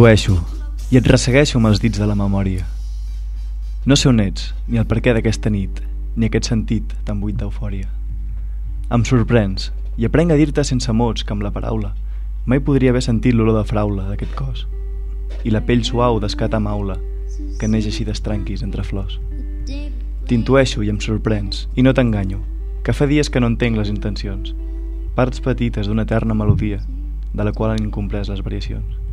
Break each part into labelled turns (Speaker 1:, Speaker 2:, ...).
Speaker 1: T'intueixo i et ressegueixo amb els dits de la memòria. No sé on ets, ni el perquè d'aquesta nit, ni aquest sentit tan buit d'eufòria. Em sorprens i aprenc a dir-te sense mots que amb la paraula mai podria haver sentit l'olor de fraula d'aquest cos i la pell suau d'escata maula que neix així d'estranquis entre flors. T'intueixo i em sorprens, i no t'enganyo, que fa dies que no entenc les intencions, parts petites d'una eterna melodia, de la qual han incomplès les variacions.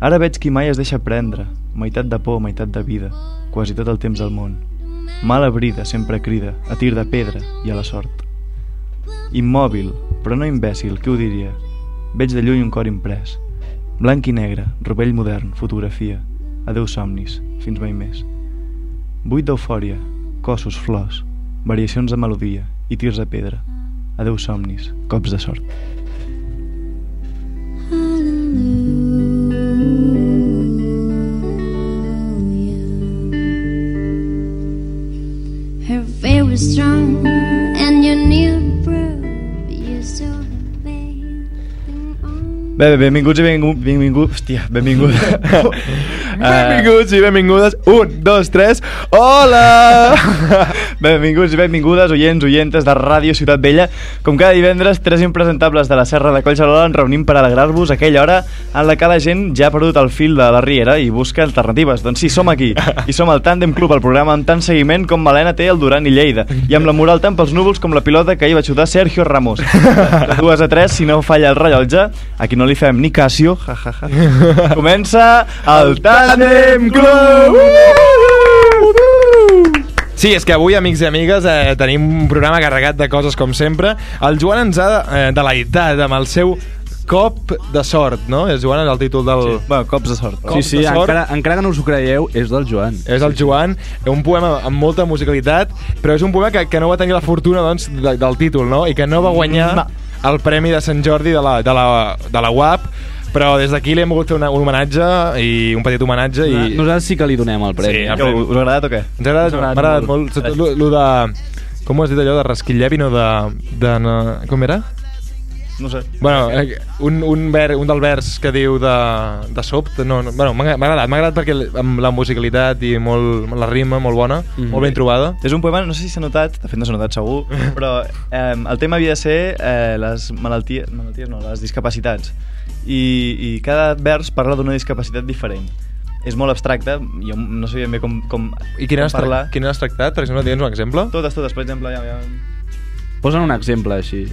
Speaker 1: Ara veig qui mai es deixa prendre, meitat de por, meitat de vida, quasi tot el temps del món. Mala brida sempre crida, a tir de pedra i a la sort. Immòbil, però no imbècil, què ho diria? Veig de lluny un cor imprès. Blanc i negre, rovell modern, fotografia. Adeu somnis, fins mai més. Buit d'eufòria, cossos, flors, variacions de melodia i tirs de pedra. Adeu somnis, cops de sort.
Speaker 2: Strong, and you knew
Speaker 1: Bé, bé, benvinguts i benvinguts... benvinguts hòstia, benvinguts.
Speaker 3: Benvinguts i benvingudes. Un, dos, tres. Hola!
Speaker 1: benvinguts i benvingudes, oients, oientes de Ràdio Ciutat Vella. Com cada divendres, tres impresentables de la Serra de Collserola ens reunim per alegrar-vos aquella hora en la que la gent ja ha perdut el fil de la riera i busca alternatives. Doncs sí, som aquí. I som el Tàndem Club, el programa amb tant seguiment com Malena té el Duran i Lleida. I amb la moral tant pels núvols com la pilota que ahir va xutar Sergio Ramos. De dues a tres, si no falla el rellotge, aquí no li fem ni Casio. Ja, ja, ja. Comença el Tàndem Club!
Speaker 3: Sí, és que avui, amics i amigues, eh, tenim un programa carregat de coses com sempre. El Joan ens ha eh, deleitat amb el seu cop de sort, no? És Joan és el títol del...
Speaker 1: Sí. Bueno, cops de sort.
Speaker 3: Cops
Speaker 4: Sí, sí,
Speaker 3: de sort.
Speaker 4: encara, encara que no us ho creieu, és del Joan.
Speaker 3: És el Joan, un poema amb molta musicalitat, però és un poema que, que no va tenir la fortuna doncs, de, del títol, no? I que no va guanyar
Speaker 1: No.
Speaker 3: El Premi de Sant Jordi de la, de la, de la UAP, però des d'aquí li hem volgut fer una, un homenatge i un petit homenatge i...
Speaker 4: Nosaltres sí que li donem el premi.
Speaker 3: Sí, el
Speaker 1: Què, us ha agradat o què?
Speaker 3: Ens ha agradat,
Speaker 4: agradat
Speaker 3: agradat molt. molt. Lo, lo de... Com ho has dit allò? De Rasquillevi, no de... de no, com era?
Speaker 1: No sé.
Speaker 3: Bueno, eh, un, un, ver, un del vers que diu de, de sobte, no, no bueno, m'ha agradat, m'ha agradat perquè amb la musicalitat i molt, la rima molt bona,
Speaker 4: Mhm.
Speaker 3: molt ben trobada.
Speaker 1: És un poema, no sé si s'ha notat, de fet no s'ha notat segur, però eh, el tema havia de ser eh, les malalties, malalties no, les discapacitats. I, I cada vers parla d'una discapacitat diferent. És molt abstracte, jo no sabia bé com, com,
Speaker 3: I quin
Speaker 1: com
Speaker 3: has, tra quin has tractat? Per exemple, tens un exemple?
Speaker 1: Totes, totes, per exemple, ja, ja...
Speaker 4: Posa'n un exemple així,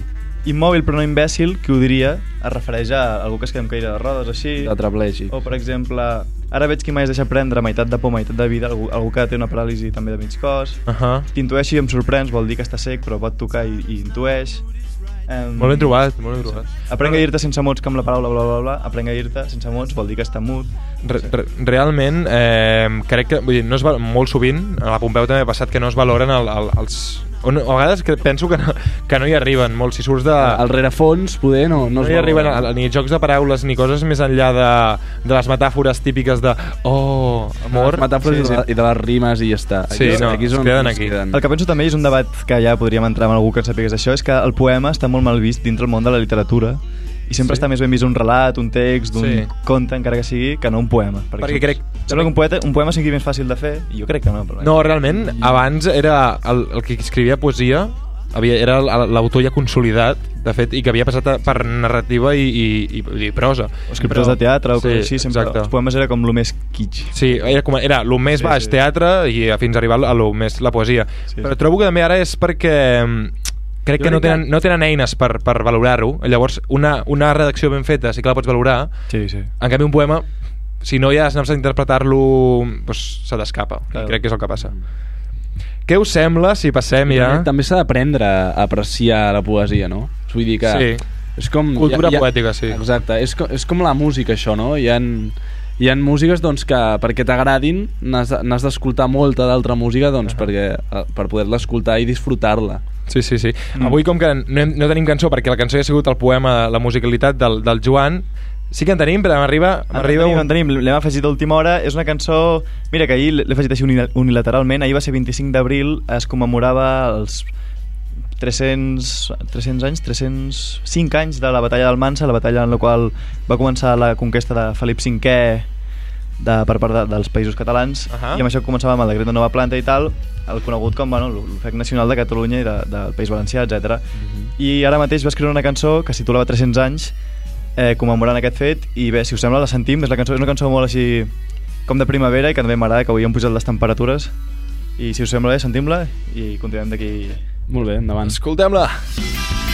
Speaker 1: Immòbil però no imbècil, qui ho diria, es refereix a algú que es queda amb caire de rodes, així.
Speaker 4: tetraplègic.
Speaker 1: O, per exemple, ara veig qui mai es deixa prendre meitat de por, meitat de vida, algú, algú que té una paràlisi també de mig cos.
Speaker 3: Uh -huh.
Speaker 1: T'intueixi i em sorprens, vol dir que està sec, però pot tocar i, i intueix. Um,
Speaker 3: Molt ben trobat, molt ben trobat.
Speaker 1: Aprenc a dir-te sense mots que amb la paraula bla bla bla, aprenc a dir-te sense mots, vol dir que està mut.
Speaker 3: Re, re, realment, eh, crec que vull dir, no es, val- molt sovint, a la Pompeu també ha passat que no es valoren el, el, els... O no, a vegades que penso que no, que no hi arriben molt. Si surts de...
Speaker 4: Al rerefons, poder, no, no,
Speaker 3: no hi arriben a, a, ni jocs de paraules ni coses més enllà de, de les metàfores típiques de oh, amor.
Speaker 4: Les metàfores
Speaker 1: Sí,
Speaker 4: sí, i de les rimes i ja està.
Speaker 3: Sí, no, es
Speaker 4: on
Speaker 3: queden
Speaker 4: es
Speaker 3: aquí.
Speaker 4: Queden.
Speaker 1: El que penso també és un debat que ja podríem entrar amb algú que en sàpigues això, és que el poema està molt mal vist dintre el món de la literatura i sempre
Speaker 3: Sí.
Speaker 1: està més ben vist un relat, un text, d'un
Speaker 3: Sí.
Speaker 1: conte, encara que sigui, que no un poema.
Speaker 3: Perquè crec-
Speaker 1: Sembla que un, poeta, un poema sigui més fàcil de fer, i jo crec que no. Però
Speaker 3: No, realment, abans era el, el que escrivia poesia havia, era l'autor ja consolidat, de fet, i que havia passat per narrativa i, i, i, i prosa.
Speaker 1: O escriptors de teatre o
Speaker 3: sí,
Speaker 1: així, sempre
Speaker 3: exacte.
Speaker 1: els poemes era com el més kitsch.
Speaker 3: Sí, era, com, era el més
Speaker 1: Sí,
Speaker 3: baix
Speaker 1: sí.
Speaker 3: teatre i a- fins a arribar a lo més la poesia.
Speaker 1: Sí,
Speaker 3: Però
Speaker 1: sí.
Speaker 3: trobo que també ara és perquè mm, crec que no tenen, no tenen eines per, per valorar-ho. Llavors, una, una redacció ben feta sí que la pots valorar.
Speaker 1: Sí, sí.
Speaker 3: En canvi, un poema, si no hi has anat a interpretar-lo, doncs se t'escapa.
Speaker 1: Clar.
Speaker 3: I crec que és el que passa. Què us sembla si passem ja...
Speaker 4: També, s'ha d'aprendre a apreciar la poesia, no? Vull dir que...
Speaker 3: Sí.
Speaker 4: És com,
Speaker 3: Cultura poètica, sí.
Speaker 4: Exacte, és com, és com la música, això, no? Hi ha, hi ha músiques doncs, que perquè t'agradin n'has de- n'has d'escoltar molta d'altra música doncs,
Speaker 3: Ahà.
Speaker 4: perquè, eh, per poder-la escoltar i disfrutar-la.
Speaker 3: Sí, sí, sí.
Speaker 1: Mm.
Speaker 3: Avui, com que no, hem, no tenim cançó, perquè la cançó ja ha sigut el poema, la musicalitat del, del Joan, sí que en tenim, però m'arriba
Speaker 1: En
Speaker 3: m'arriba
Speaker 1: tenim,
Speaker 3: un...
Speaker 1: en tenim, l'hem afegit a última hora. És una cançó... Mira, que ahir l'he afegit així unila- unilateralment. Ahir va ser 25 d'abril, es commemorava els 300, 300 anys, 305 anys de la batalla d'Almansa, la batalla en la qual va començar la conquesta de Felip V de, per part de, dels països catalans
Speaker 3: Ahà.
Speaker 1: i amb això començava amb el decret de nova planta i tal, el conegut com bueno, l'ofec nacional de Catalunya i de, del País Valencià, etc. I ara mateix va escriure una cançó que es titulava 300 anys eh, commemorant aquest fet i bé, si us sembla la sentim, és, la cançó, és una cançó molt així com de primavera i que també m'agrada que avui hem pujat les temperatures i si us sembla bé, sentim-la i continuem d'aquí
Speaker 4: Molt bé, endavant.
Speaker 3: Escoltem-la.
Speaker 5: Van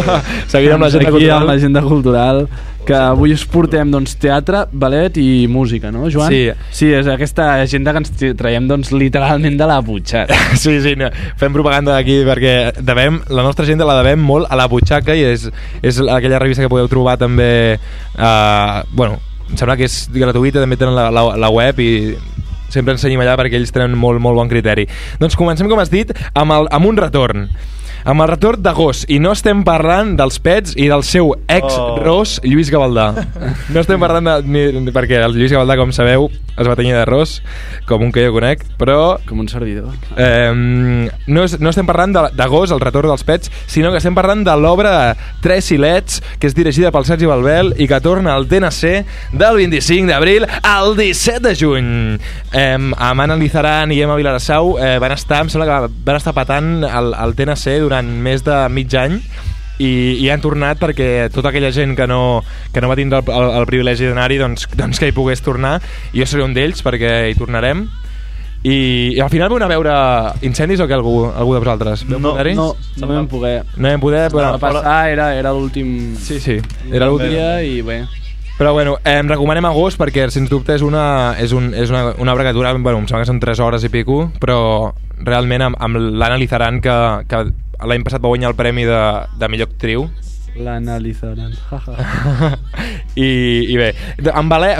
Speaker 3: Seguim amb l'agenda
Speaker 4: Aquí
Speaker 3: cultural.
Speaker 4: l'agenda cultural, que avui us portem doncs, teatre, ballet i música, no, Joan?
Speaker 3: Sí.
Speaker 4: Sí, és aquesta agenda que ens traiem doncs, literalment de la butxaca.
Speaker 3: Sí, sí, no. fem propaganda d'aquí perquè devem, la nostra agenda la devem molt a la butxaca i és, és aquella revista que podeu trobar també eh, bueno, em sembla que és gratuïta també tenen la, la, la web i sempre ens seguim allà perquè ells tenen molt, molt bon criteri doncs comencem com has dit amb, el, amb un retorn amb el retorn d'agost i no estem parlant dels pets i del seu ex-ros Lluís Gavaldà no estem parlant de, ni, perquè el Lluís Gavaldà com sabeu es va tenyir de ros com un que jo conec però
Speaker 4: Com un servidor.
Speaker 3: Eh, no, és, no estem parlant de- d'agost, el retorn dels pets, sinó que estem parlant de l'obra Tres Silets, que és dirigida pel Sergi Balbel i que torna al TNC del 25 d'abril al 17 de juny. Eh, amb Anna Lizaran i Emma Vilarassau eh, van estar, em sembla que van estar patant el, el TNC durant més de mig any i, i han tornat perquè tota aquella gent que no, que no va tindre el, el, el privilegi d'anar-hi doncs, doncs que hi pogués tornar i jo seré un d'ells perquè hi tornarem I, i al final vau anar a veure incendis o què algú, algú de vosaltres?
Speaker 1: No?
Speaker 4: No, no vam poder.
Speaker 3: No vam poder, però...
Speaker 4: Va passar, era, era l'últim
Speaker 3: Sí, sí, era l'últim.
Speaker 4: dia i bé.
Speaker 3: Però bueno, eh, em recomanem agost perquè sens dubte és una, és un, és una, una obra que dura, bueno, em sembla que són 3 hores i pico, però realment amb, amb l'Anna Lizaran que, que l'any passat va guanyar el premi de, de millor actriu
Speaker 4: L'analitzaran.
Speaker 3: I, i bé, amb ballet,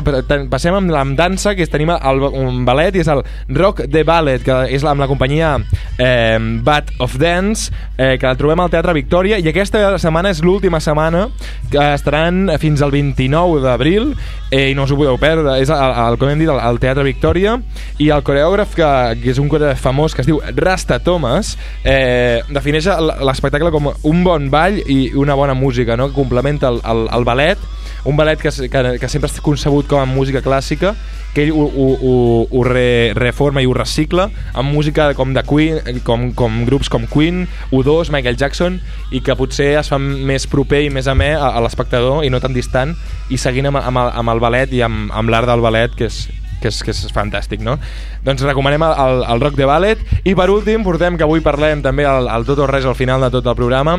Speaker 3: passem amb, amb dansa que tenim el, un ballet i és el Rock de Ballet que és amb la companyia eh, Bat of Dance eh, que la trobem al Teatre Victòria i aquesta setmana és l'última setmana que estaran fins al 29 d'abril eh, i no us ho podeu perdre. És el, el, com hem dit, el Teatre Victòria i el coreògraf que, que és un coreògraf famós que es diu Rasta Thomas eh, defineix l'espectacle com un bon ball i una bona música no? que complementa el, el, el ballet un ballet que, que, que sempre està concebut com a música clàssica que ell ho, ho, ho, ho re, reforma i ho recicla amb música com de Queen com, com grups com Queen, U2, Michael Jackson i que potser es fa més proper i més amè a, a l'espectador i no tan distant i seguint amb, amb, el, amb el ballet i amb, amb l'art del ballet que és, que és, que és fantàstic, no? Doncs recomanem el, el, el rock de ballet i per últim portem que avui parlem també el, el tot o res al final de tot el programa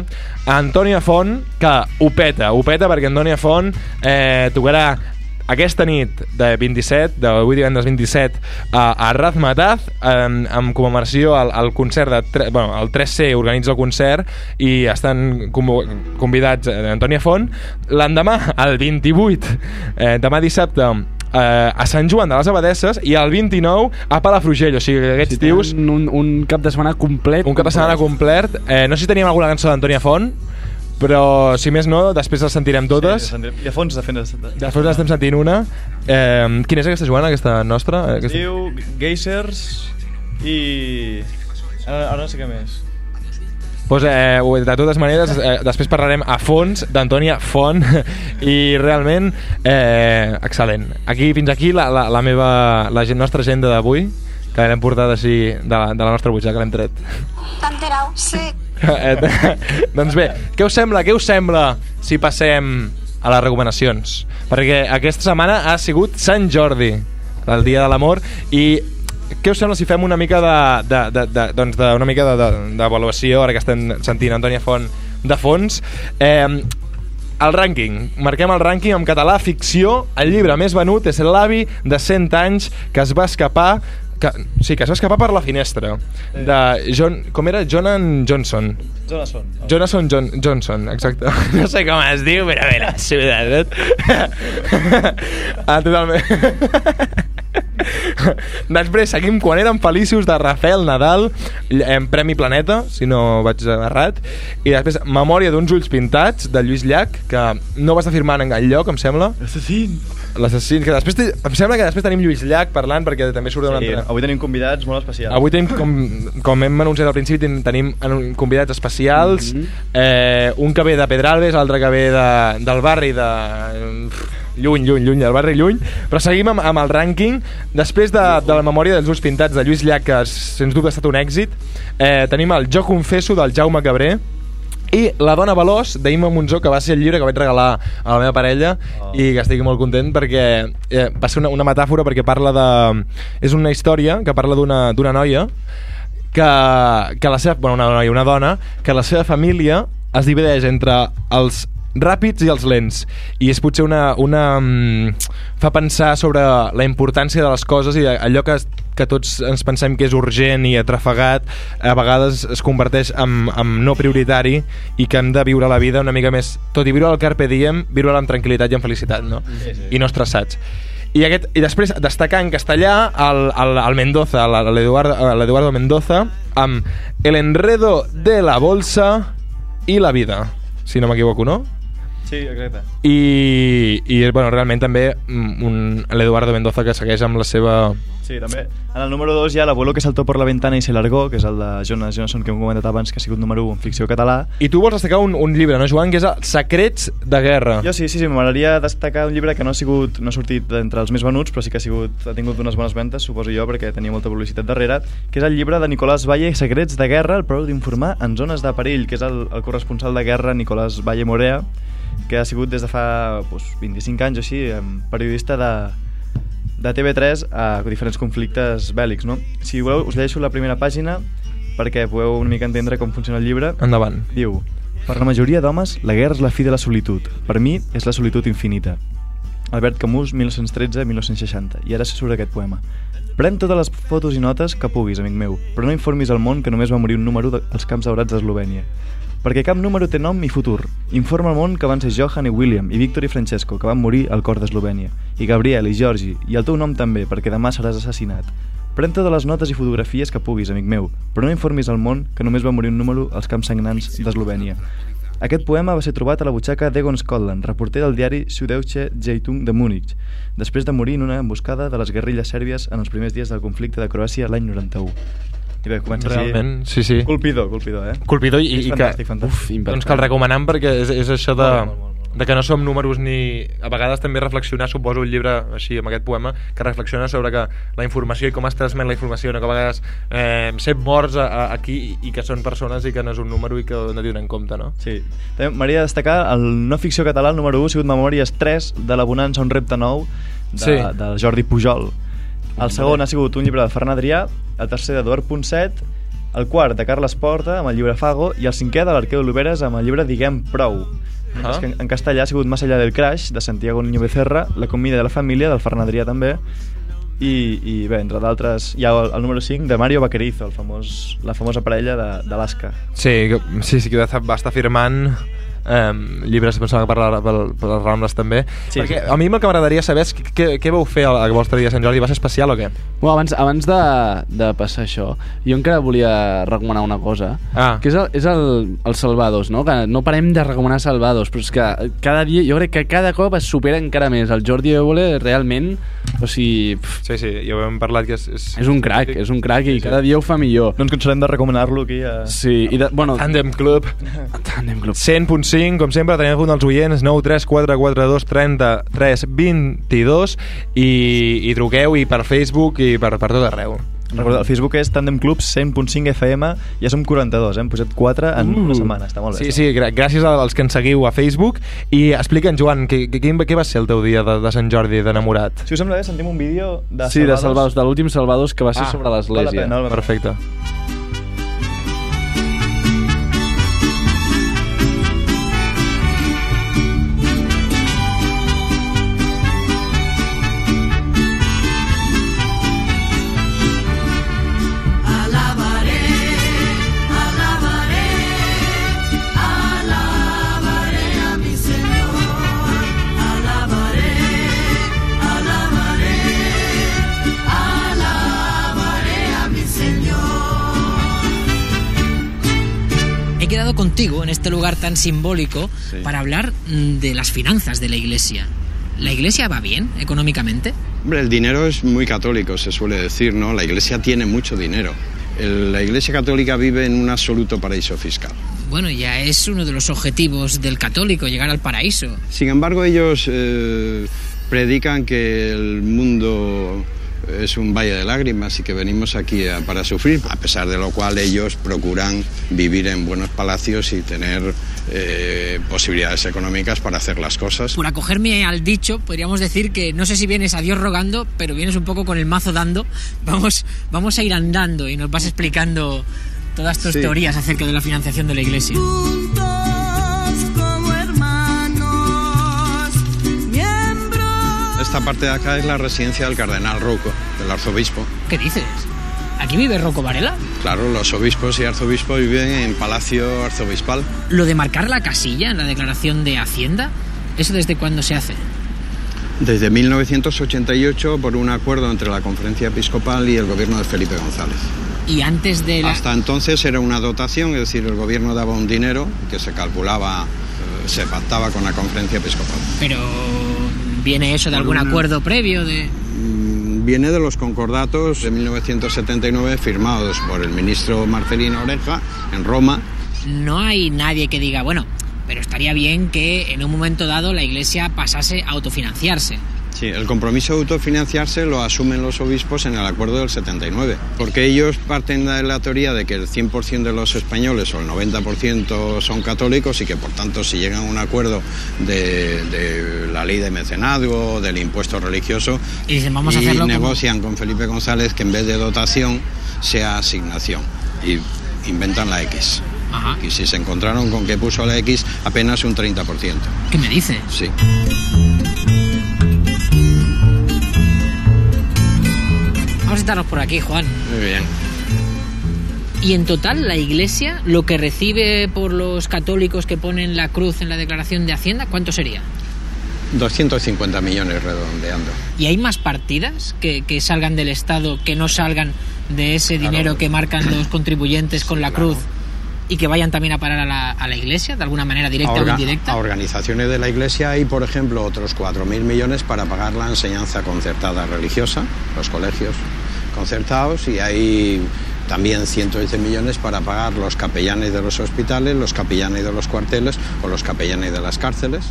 Speaker 3: Antònia Font, que ho peta ho peta perquè Antònia Font eh, tocarà aquesta nit de 27, d'avui divendres 27 a, a Razmataz en, en commemoració al, al concert de tre, bueno, el 3C organitza el concert i estan convidats eh, Antònia Font l'endemà, el 28 eh, demà dissabte eh, a Sant Joan de les Abadesses i el 29 a Palafrugell, o sigui que aquests
Speaker 4: Si
Speaker 3: tios
Speaker 4: un, un cap de setmana complet.
Speaker 3: un cap de setmana complet eh, no sé si teníem alguna cançó d'Antònia Font però si més no, després les sentirem totes
Speaker 1: Sí, I a fons de fent...
Speaker 3: Després n'estem sentint una. Eh, quina és aquesta, Joana, aquesta nostra? Eh,
Speaker 1: Es
Speaker 3: Aquesta...
Speaker 1: diu Geysers i... Ara, ara no sé què més.
Speaker 3: Pues, eh, de totes maneres, eh, després parlarem a fons d'Antònia Font i realment eh, excel·lent. Aquí, fins aquí la, la, la meva, la gen- nostra agenda d'avui que l'hem portat així de la, de la nostra butxaca, l'hem tret.
Speaker 6: ¿T'ha enterado? Sí.
Speaker 3: Eh, doncs bé, què us sembla? Què us sembla si passem a les recomanacions? Perquè aquesta setmana ha sigut Sant Jordi, el dia de l'amor, i què us sembla si fem una mica de, de, de, de, doncs de, una mica d'avaluació, de, d'avaluació, ara que estem sentint Antònia Font de fons? Eh, el rànquing. Marquem el rànquing en català ficció. El llibre més venut és L'avi de 100 anys que es va escapar que, sí, que es va escapar per la finestra de John, com era? Jonan Johnson
Speaker 1: Zona són.
Speaker 3: Jonathan John, Johnson, exacte. No sé com es diu, però bé, la ciutat. ah, totalment. Després seguim quan érem feliços de Rafael Nadal, en Premi Planeta, si no vaig errat, i després Memòria d'uns ulls pintats, de Lluís Llach, que no vas afirmar en lloc, em sembla.
Speaker 1: Assassin!
Speaker 3: L'assassin, que després te, em sembla que després tenim Lluís Llach parlant perquè també surt d'un
Speaker 1: Sí,
Speaker 3: altre...
Speaker 1: avui tenim convidats molt especials.
Speaker 3: Avui tenim, com, com hem anunciat al principi, ten- tenim en- convidats especials,
Speaker 4: Mhm.
Speaker 3: eh, un que ve de Pedralbes, l'altre que ve de, del barri de... lluny, lluny, lluny, del barri lluny, però seguim amb, amb el rànquing. Després de, de la memòria dels ulls pintats de Lluís Llach, que sens dubte ha estat un èxit, eh, tenim el Jo confesso del Jaume Cabré, i La dona veloç d'Imma Monzó, que va ser el llibre que vaig regalar a la meva parella
Speaker 1: Oh.
Speaker 3: i que estic molt content perquè eh, va ser una, una metàfora perquè parla de... És una història que parla d'una d'una noia que, que la seva... Bueno, una noia, una dona, que la seva família es divideix entre els ràpids i els lents i és potser una, una mm, fa pensar sobre la importància de les coses i allò que, que tots ens pensem que és urgent i atrafegat a vegades es converteix en, en no prioritari i que hem de viure la vida una mica més tot i viure el carpe diem, viure amb tranquil·litat i amb felicitat no?
Speaker 1: Sí, sí.
Speaker 3: i no estressats i, aquest, i després destacar en castellà el, el, el Mendoza, l'Eduardo Mendoza amb El enredo de la bolsa i la vida si no m'equivoco, no?
Speaker 1: Sí, exacte.
Speaker 3: I, i bueno, realment també mm, un, l'Eduardo Mendoza que segueix amb la seva...
Speaker 1: Sí, també. En el número 2 hi ha L'abuelo que saltó por la ventana i se largó, que és el de Jonas Johnson, que hem comentat abans, que ha sigut número 1 en ficció català.
Speaker 3: I tu vols destacar un, un llibre, no, Joan? Que és Secrets de guerra.
Speaker 1: Jo sí, sí, sí, m'agradaria destacar un llibre que no ha sigut no ha sortit entre els més venuts, però sí que ha sigut ha tingut unes bones ventes, suposo jo, perquè tenia molta publicitat darrere, que és el llibre de Nicolás Valle, Secrets de guerra, el prou d'informar en zones de perill, que és el, el corresponsal de guerra Nicolás Valle Morea, que ha sigut des de fa doncs, 25 anys o així, periodista de, de TV3 a diferents conflictes bèl·lics, no? Si voleu, us llegeixo la primera pàgina perquè podeu una mica entendre com funciona el llibre.
Speaker 3: Endavant.
Speaker 1: Diu, per la majoria d'homes, la guerra és la fi de la solitud. Per mi, és la solitud infinita. Albert Camus, 1913-1960. I ara se surt aquest poema. Pren totes les fotos i notes que puguis, amic meu, però no informis al món que només va morir un número de- als camps daurats d'Eslovènia. Perquè cap número té nom i futur. Informa al món que van ser Johan i William, i Víctor i Francesco, que van morir al cor d'Eslovènia, i Gabriel i Georgi, i el teu nom també, perquè demà seràs assassinat. Pren totes les notes i fotografies que puguis, amic meu, però no informis al món que només va morir un número als camps sagnants d'Eslovènia. Aquest poema va ser trobat a la butxaca d'Egon Scotland, reporter del diari Süddeutsche Zeitung de Múnich, després de morir en una emboscada de les guerrilles sèrbies en els primers dies del conflicte de Croàcia l'any 91. I bé, comença
Speaker 3: Realment, sí,
Speaker 1: així...
Speaker 3: sí.
Speaker 1: Colpidor, colpidor, eh?
Speaker 3: Colpidor i,
Speaker 1: És
Speaker 3: i
Speaker 1: fantàstic,
Speaker 3: que...
Speaker 1: fantàstic.
Speaker 4: Uf, impactant.
Speaker 3: Doncs que el recomanem perquè és, és això de,
Speaker 1: Molt, molt, molt, molt.
Speaker 3: de que no som números ni... A vegades també reflexionar, suposo, un llibre així, amb aquest poema, que reflexiona sobre que la informació i com es transmet la informació, no? que a vegades eh, set morts a, a, aquí i, i que són persones i que no és un número i que hem de tenir en compte, no?
Speaker 1: Sí. També m'agradaria destacar el no ficció català, el número 1, ha sigut Memòries 3, de la Bonança, un repte nou, de,
Speaker 3: Sí.
Speaker 1: del Jordi Pujol. El segon ha sigut un llibre de Ferran Adrià, el tercer d'Eduard Ponset, el quart de Carles Porta, amb el llibre Fago, i el cinquè de l'Arqueu Oliveres, amb el llibre Diguem Prou.
Speaker 3: Ah.
Speaker 1: És que en, en castellà ha sigut Más allá del crash, de Santiago Niño Becerra, La comida de la família, del Ferran Adrià també, i, i bé, entre d'altres, hi ha el, el número 5 de Mario Vaquerizo, el famós, la famosa parella de- d'Alaska.
Speaker 3: Sí, sí, sí que va estar firmant eh, llibres em sembla que per, la, per, per les Rambles també
Speaker 1: Sí,
Speaker 3: perquè
Speaker 1: sí.
Speaker 3: a mi el que m'agradaria saber és què, què vau fer al, al vostre dia de Sant Jordi va ser especial o què?
Speaker 4: Bueno, abans, abans de, de passar això, jo encara volia recomanar una cosa,
Speaker 3: Ah.
Speaker 4: que és el, és el, el Salvados, no? Que no parem de recomanar Salvados, però és que cada dia, jo crec que cada cop es supera encara més. El Jordi Évole realment, o sigui, pf,
Speaker 3: Sí, sí, ja ho hem parlat que és... És,
Speaker 4: és un crac, és un crac i
Speaker 3: Sí, sí.
Speaker 4: cada dia ho fa millor.
Speaker 1: No ens cansarem de recomanar-lo aquí a...
Speaker 4: Sí, i de, bueno,
Speaker 3: Tandem Club
Speaker 4: Tandem Club.
Speaker 3: 100.5, com sempre, tenim un dels oients 93442 33 22 i, i truqueu i per Facebook i per, per tot arreu.
Speaker 1: Recorda, el Facebook és Tandem Club 100.5 FM, ja som 42, eh? hem posat 4 en
Speaker 4: Uh.
Speaker 1: una setmana, està molt bé.
Speaker 3: Sí,
Speaker 1: està
Speaker 3: sí, gràcies als que ens seguiu a Facebook i explica'ns, Joan, què, què, què va ser el teu dia de, de Sant Jordi d'enamorat?
Speaker 1: Si us sembla bé, sentim un vídeo de
Speaker 4: Sí, de Salvados, de l'últim Salvados que va ser
Speaker 3: Ah,
Speaker 4: sobre l'església.
Speaker 1: pena, val la pena.
Speaker 3: Perfecte.
Speaker 6: Contigo en este lugar tan simbólico para hablar mm, de las finanzas de la iglesia. ¿La iglesia va bien económicamente?
Speaker 7: Hombre, el dinero es muy católico, se suele decir, ¿no? La Iglesia tiene mucho dinero. La Iglesia católica vive en un absoluto paraíso fiscal.
Speaker 6: Bueno, ya es uno de los objetivos del católico, llegar al paraíso.
Speaker 7: Sin embargo, ellos eh, predican que el mundo es un valle de lágrimas y que venimos aquí a- para sufrir, a pesar de lo cual ellos procuran vivir en buenos palacios y tener eh, posibilidades económicas para hacer las cosas.
Speaker 6: Por acogerme al dicho, podríamos decir que no sé si vienes a Dios rogando, pero vienes un poco con el mazo dando. Vamos, vamos a ir andando y nos vas explicando todas tus
Speaker 7: Sí.
Speaker 6: teorías acerca de la financiación de la iglesia.
Speaker 7: Esta parte de acá es la residencia del cardenal Rocco, del arzobispo.
Speaker 6: ¿Qué dices? ¿Aquí vive Rocco Varela?
Speaker 7: Claro, los obispos y arzobispos viven en palacio arzobispal.
Speaker 6: Lo de marcar la casilla en la declaración de Hacienda, ¿eso desde cuándo se hace?
Speaker 7: Desde 1988 por un acuerdo entre la conferencia episcopal y el gobierno de Felipe González.
Speaker 6: Y antes de la...
Speaker 7: Hasta entonces era una dotación, es decir, el gobierno daba un dinero que se calculaba, eh, se pactaba con la conferencia episcopal.
Speaker 6: Pero viene eso de algún
Speaker 7: una-
Speaker 6: acuerdo previo de...
Speaker 7: Mm, Viene de los concordatos de 1979 firmados por el ministro Marcelino Oreja en Roma.
Speaker 6: No hay nadie que diga, bueno, pero estaría bien que en un momento dado la iglesia pasase a autofinanciarse.
Speaker 7: Sí, el compromiso de autofinanciarse lo asumen los obispos en el acuerdo del 79, porque ellos parten de la teoría de que el 100% de los españoles o el 90% son católicos y que por tanto si llegan a un acuerdo de, de la ley de mecenazgo, del impuesto religioso,
Speaker 6: Y dicen, vamos a
Speaker 7: y
Speaker 6: como-
Speaker 7: negocian con Felipe González que en vez de dotación sea asignación y inventan la X.
Speaker 6: Ajá.
Speaker 7: Y si se encontraron con que puso la X apenas un 30%.
Speaker 6: ¿Qué me dice?
Speaker 7: Sí.
Speaker 6: Vamos a sentarnos por aquí, Juan.
Speaker 7: Muy bien.
Speaker 6: Y en total, la Iglesia, lo que recibe por los católicos que ponen la cruz en la declaración de Hacienda, ¿cuánto sería?
Speaker 7: 250 millones redondeando.
Speaker 6: ¿Y hay más partidas que, que salgan del Estado que no salgan de ese dinero que marcan los contribuyentes con la cruz y que vayan también a parar a la, a la Iglesia, de alguna manera directa o indirecta?
Speaker 7: a organizaciones de la Iglesia hay, por ejemplo, otros 4.000 millones para pagar la enseñanza concertada religiosa, los colegios concertados, y hay también 110 millones para pagar los capellanes de los hospitales, los capellanes de los cuarteles o los capellanes de las cárceles.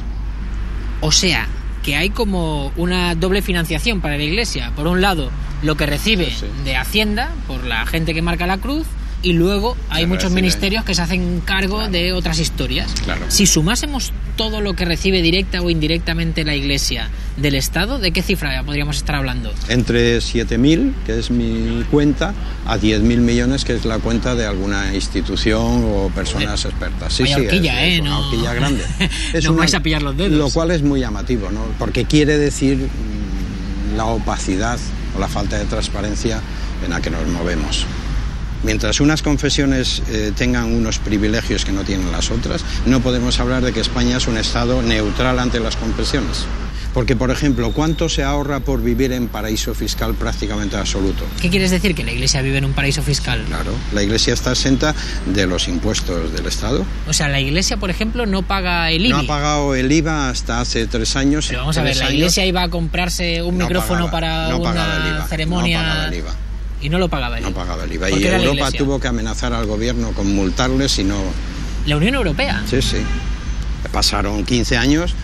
Speaker 6: O sea, que hay como una doble financiación para la Iglesia. Por un lado, lo que recibe
Speaker 7: Sí, sí.
Speaker 6: de Hacienda por la gente que marca la cruz y luego hay muchos ministerios que se hacen cargo
Speaker 7: Claro.
Speaker 6: de otras historias.
Speaker 7: Claro.
Speaker 6: Si sumásemos todo lo que recibe directa o indirectamente la Iglesia del Estado, ¿de qué cifra podríamos estar hablando?
Speaker 7: Entre 7.000, que es mi cuenta, a 10.000 millones, que es la cuenta de alguna institución o personas expertas.
Speaker 6: Vaya horquilla,
Speaker 7: es,
Speaker 6: ¿eh?
Speaker 7: una
Speaker 6: No-
Speaker 7: horquilla grande.
Speaker 6: No vais a pillar los dedos.
Speaker 7: Lo cual es muy llamativo, ¿no? Porque quiere decir mm, la opacidad o la falta de transparencia en la que nos movemos. Mientras unas confesiones eh, tengan unos privilegios que no tienen las otras, no podemos hablar de que España es un Estado neutral ante las confesiones. Porque, por ejemplo, ¿cuánto se ahorra por vivir en paraíso fiscal prácticamente absoluto?
Speaker 6: ¿Qué quieres decir? ¿Que la Iglesia vive en un paraíso fiscal?
Speaker 7: Claro, la Iglesia está exenta de los impuestos del Estado.
Speaker 6: O sea, la Iglesia, por ejemplo, no paga el IBI.
Speaker 7: No ha pagado el IVA hasta hace tres años.
Speaker 6: Pero vamos a ver, la Iglesia iba a comprarse un
Speaker 7: no
Speaker 6: micrófono
Speaker 7: pagaba,
Speaker 6: para
Speaker 7: no
Speaker 6: una
Speaker 7: IVA,
Speaker 6: ceremonia
Speaker 7: No pagaba el IVA.
Speaker 6: Y no lo pagaba el
Speaker 7: No
Speaker 6: IVA.
Speaker 7: pagaba el IVA. Y Europa tuvo que amenazar al gobierno con multarles si no.
Speaker 6: La Unión Europea.
Speaker 7: Sí, sí. Pasaron 15 años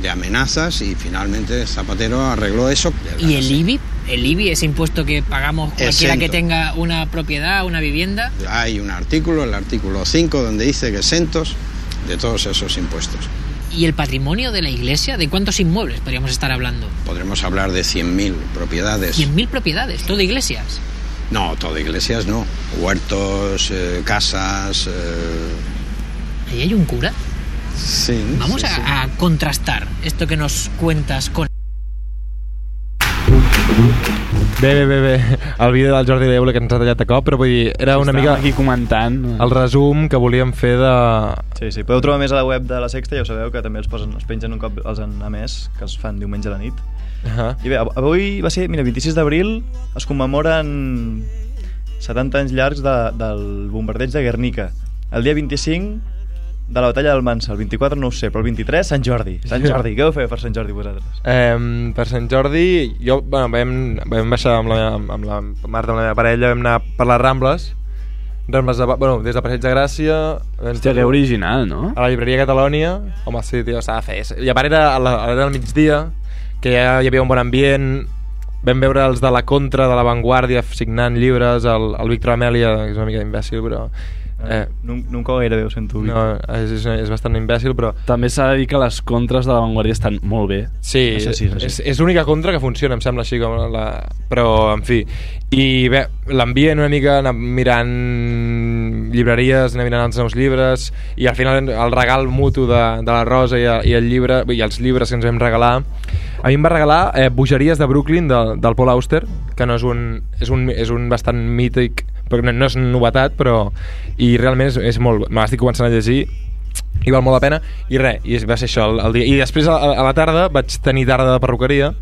Speaker 7: de amenazas y finalmente Zapatero arregló eso.
Speaker 6: ¿Y el IBI? El IBI, ese impuesto que pagamos cualquiera
Speaker 7: Exento.
Speaker 6: que tenga una propiedad, una vivienda.
Speaker 7: Hay un artículo, el artículo 5, donde dice que exentos de todos esos impuestos.
Speaker 6: ¿Y el patrimonio de la Iglesia? ¿De cuántos inmuebles podríamos estar hablando?
Speaker 7: Podremos hablar de 100.000 propiedades.
Speaker 6: 100.000 propiedades, todo iglesias.
Speaker 7: No, todo iglesias no. Huertos, eh, casas. eh,
Speaker 6: Ahí hay un cura.
Speaker 7: Sí.
Speaker 6: Vamos
Speaker 7: sí,
Speaker 6: a,
Speaker 7: sí.
Speaker 6: a contrastar esto que nos cuentas con...
Speaker 3: Bé, bé, bé, bé. El vídeo del Jordi Deule que ens ha tallat de cop, però vull dir, era una
Speaker 4: Estàvem
Speaker 3: mica
Speaker 4: aquí comentant.
Speaker 3: el resum que volíem fer de...
Speaker 1: Sí, sí, podeu trobar més a la web de la Sexta, ja ho sabeu, que també els, posen, els pengen un cop els han emès, que es fan diumenge a la nit.
Speaker 3: Uh -huh.
Speaker 1: I bé, av- avui va ser, mira, 26 d'abril, es commemoren 70 anys llargs de, del bombardeig de Guernica. El dia 25 de la batalla del Mansa, el 24 no ho sé, però el 23 Sant Jordi. Sant Jordi, què heu fet per Sant Jordi vosaltres?
Speaker 3: Eh, per Sant Jordi, jo, bueno, vam, vam baixar amb la, amb la Marta, amb la meva parella, vam anar per les Rambles, Rambles de, bueno, des de Passeig de Gràcia...
Speaker 4: Hòstia, que original, no?
Speaker 3: a la llibreria Catalònia, home, sí, tio, s'ha de fer. I a part era, a la, era al migdia, que ja hi havia un bon ambient, vam veure els de la Contra, de la Vanguardia, signant llibres, el, el Víctor Amèlia, que és una mica imbècil, però... Eh,
Speaker 1: no em cau gaire bé, ho sento. Vic.
Speaker 3: no, és, és, és bastant imbècil, però...
Speaker 4: També s'ha de dir que les contres de la Vanguardia estan molt bé.
Speaker 3: Sí,
Speaker 1: Això sí, això sí.
Speaker 3: és, és l'única contra que funciona, em sembla així com la... Però, en fi, i bé, l'ambient una mica, anar mirant llibreries, anar mirant els nous llibres, i al final el regal mutu de, de la Rosa i, i el llibre, i els llibres que ens vam regalar, a mi em va regalar eh, Bogeries de Brooklyn, de, del Paul Auster, que no és un, és un, és un bastant mític, perquè no, no és novetat, però... I realment és, és molt... Me l'estic començant a llegir i val molt la pena i res, i va ser això el, el dia i després a, a la tarda vaig tenir tarda de perruqueria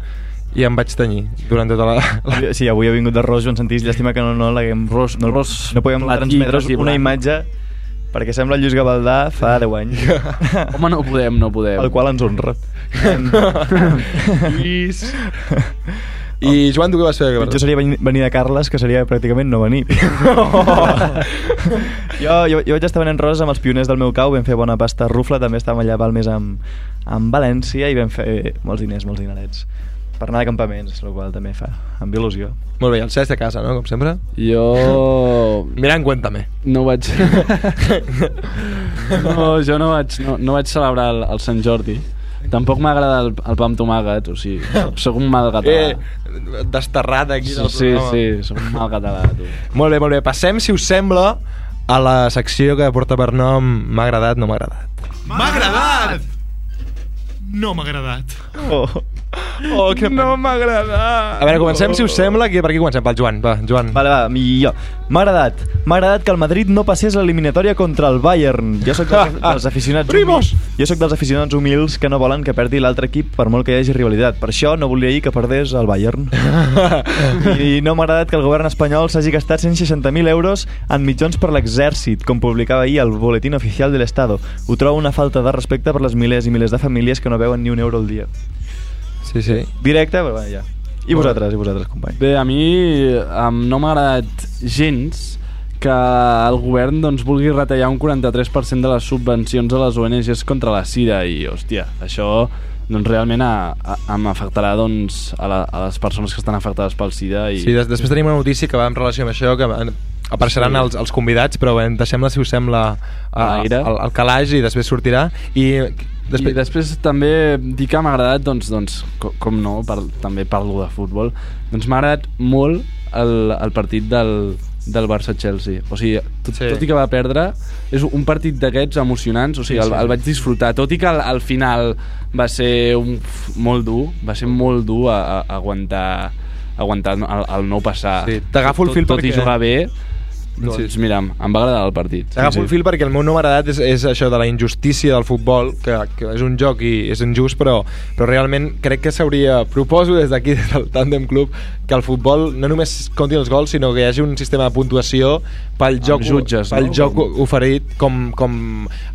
Speaker 3: i em vaig tenyir durant tota la... la...
Speaker 1: Sí, avui ha vingut de Ros, Joan Santís, llàstima que no, no l'haguem...
Speaker 4: Ros-
Speaker 1: no,
Speaker 4: ros
Speaker 1: no podem transmetre una
Speaker 4: blanc.
Speaker 1: imatge perquè sembla Lluís Gavaldà fa 10 anys,
Speaker 4: Home, no podem, no podem.
Speaker 1: el qual ens honra.
Speaker 3: Lluís i Joan, tu què vas fer?
Speaker 1: Pitjor seria venir de Carles, que seria pràcticament no venir. jo, jo, jo vaig estar venent roses amb els pioners del meu cau, vam fer bona pasta rufla, també estàvem allà a Balmes amb, amb València i vam fer molts diners, molts dinerets. per anar de campaments, el qual també fa amb il·lusió.
Speaker 3: Molt bé, el Cesc de casa, no? Com sempre.
Speaker 4: Jo...
Speaker 3: Mira, cuéntame.
Speaker 4: No vaig... no, jo no vaig, no, no vaig celebrar el, el Sant Jordi. Tampoc m'agrada el, el pa amb tomàquet, o sigui, soc un mal català.
Speaker 3: Eh, desterrat aquí
Speaker 4: sí,
Speaker 3: del
Speaker 4: sí,
Speaker 3: programa.
Speaker 4: sí, soc un mal català, tu.
Speaker 3: Molt bé, molt bé. Passem, si us sembla, a la secció que porta per nom M'ha agradat, no m'ha agradat.
Speaker 8: M'ha agradat! No m'ha agradat.
Speaker 1: Oh.
Speaker 3: Oh, que no m'ha agradat. A veure, comencem, si us sembla, que per aquí comencem, pel Joan. Va, Joan.
Speaker 1: Vale, va, mi, jo. M'ha agradat. M'ha agradat que el Madrid no passés l'eliminatòria contra el Bayern. Jo sóc dels, dels aficionats
Speaker 3: Primos!
Speaker 1: humils. Jo sóc dels aficionats humils que no volen que perdi l'altre equip per molt que hi hagi rivalitat. Per això no volia dir que perdés el Bayern. I no m'ha agradat que el govern espanyol s'hagi gastat 160.000 euros en mitjons per l'exèrcit, com publicava ahir el Boletín Oficial de l'Estado. Ho trobo una falta de respecte per les milers i milers de famílies que no veuen ni un euro al dia.
Speaker 3: Sí, sí.
Speaker 1: Directe, però bueno, ja. I vosaltres, i vosaltres, company.
Speaker 4: Bé, a mi um, no m'ha agradat gens que el govern doncs, vulgui retallar un 43% de les subvencions a les ONGs contra la sida i, hòstia, això doncs, realment a, a, em afectarà doncs, a, la, a les persones que estan afectades pel sida i...
Speaker 3: Sí, des després tenim una notícia que va en relació amb això, que apareixeran
Speaker 4: Sí.
Speaker 3: els, els convidats, però bé, deixem-la, si us sembla, al, al calaix i després sortirà. I
Speaker 4: Després, I després també dir que m'ha agradat, doncs, doncs com, com no, per, també parlo de futbol, doncs m'ha agradat molt el, el partit del, del Barça-Chelsea. O sigui, tot,
Speaker 3: Sí.
Speaker 4: tot i que va perdre, és un partit d'aquests emocionants, o sigui,
Speaker 3: Sí,
Speaker 4: el,
Speaker 3: sí.
Speaker 4: el vaig disfrutar, tot i que al, al final va ser un, molt dur, va ser molt dur a, a, a aguantar aguantar el, el no passar.
Speaker 3: Sí, t'agafo el fil
Speaker 4: tot, tot
Speaker 3: perquè-
Speaker 4: i jugar bé, doncs
Speaker 3: Sí.
Speaker 4: mira, em va agradar el partit.
Speaker 3: T'agafo el fil perquè el meu no m'ha agradat és, és això de la injustícia del futbol, que, que és un joc i és injust, però, però realment crec que s'hauria... Proposo des d'aquí, des del Tandem Club, que el futbol no només compti els gols, sinó que hi hagi un sistema de puntuació pel joc,
Speaker 4: jutges,
Speaker 3: pel
Speaker 4: no?
Speaker 3: joc
Speaker 4: Com-
Speaker 3: oferit com, com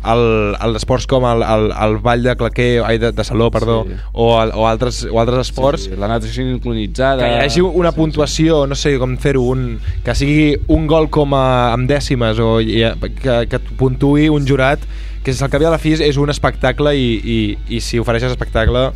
Speaker 3: el, el esports com el, el, el ball de claquer, ai, de, de saló, perdó,
Speaker 4: Sí.
Speaker 3: o, el, o, altres, o altres esports,
Speaker 4: Sí, sí, la natació sincronitzada...
Speaker 3: que hi hagi una puntuació, no sé com fer-ho, un, que sigui un gol com a, amb dècimes o que, que puntuï un jurat que al cap i a la fi és un espectacle i, i, i si ofereixes espectacle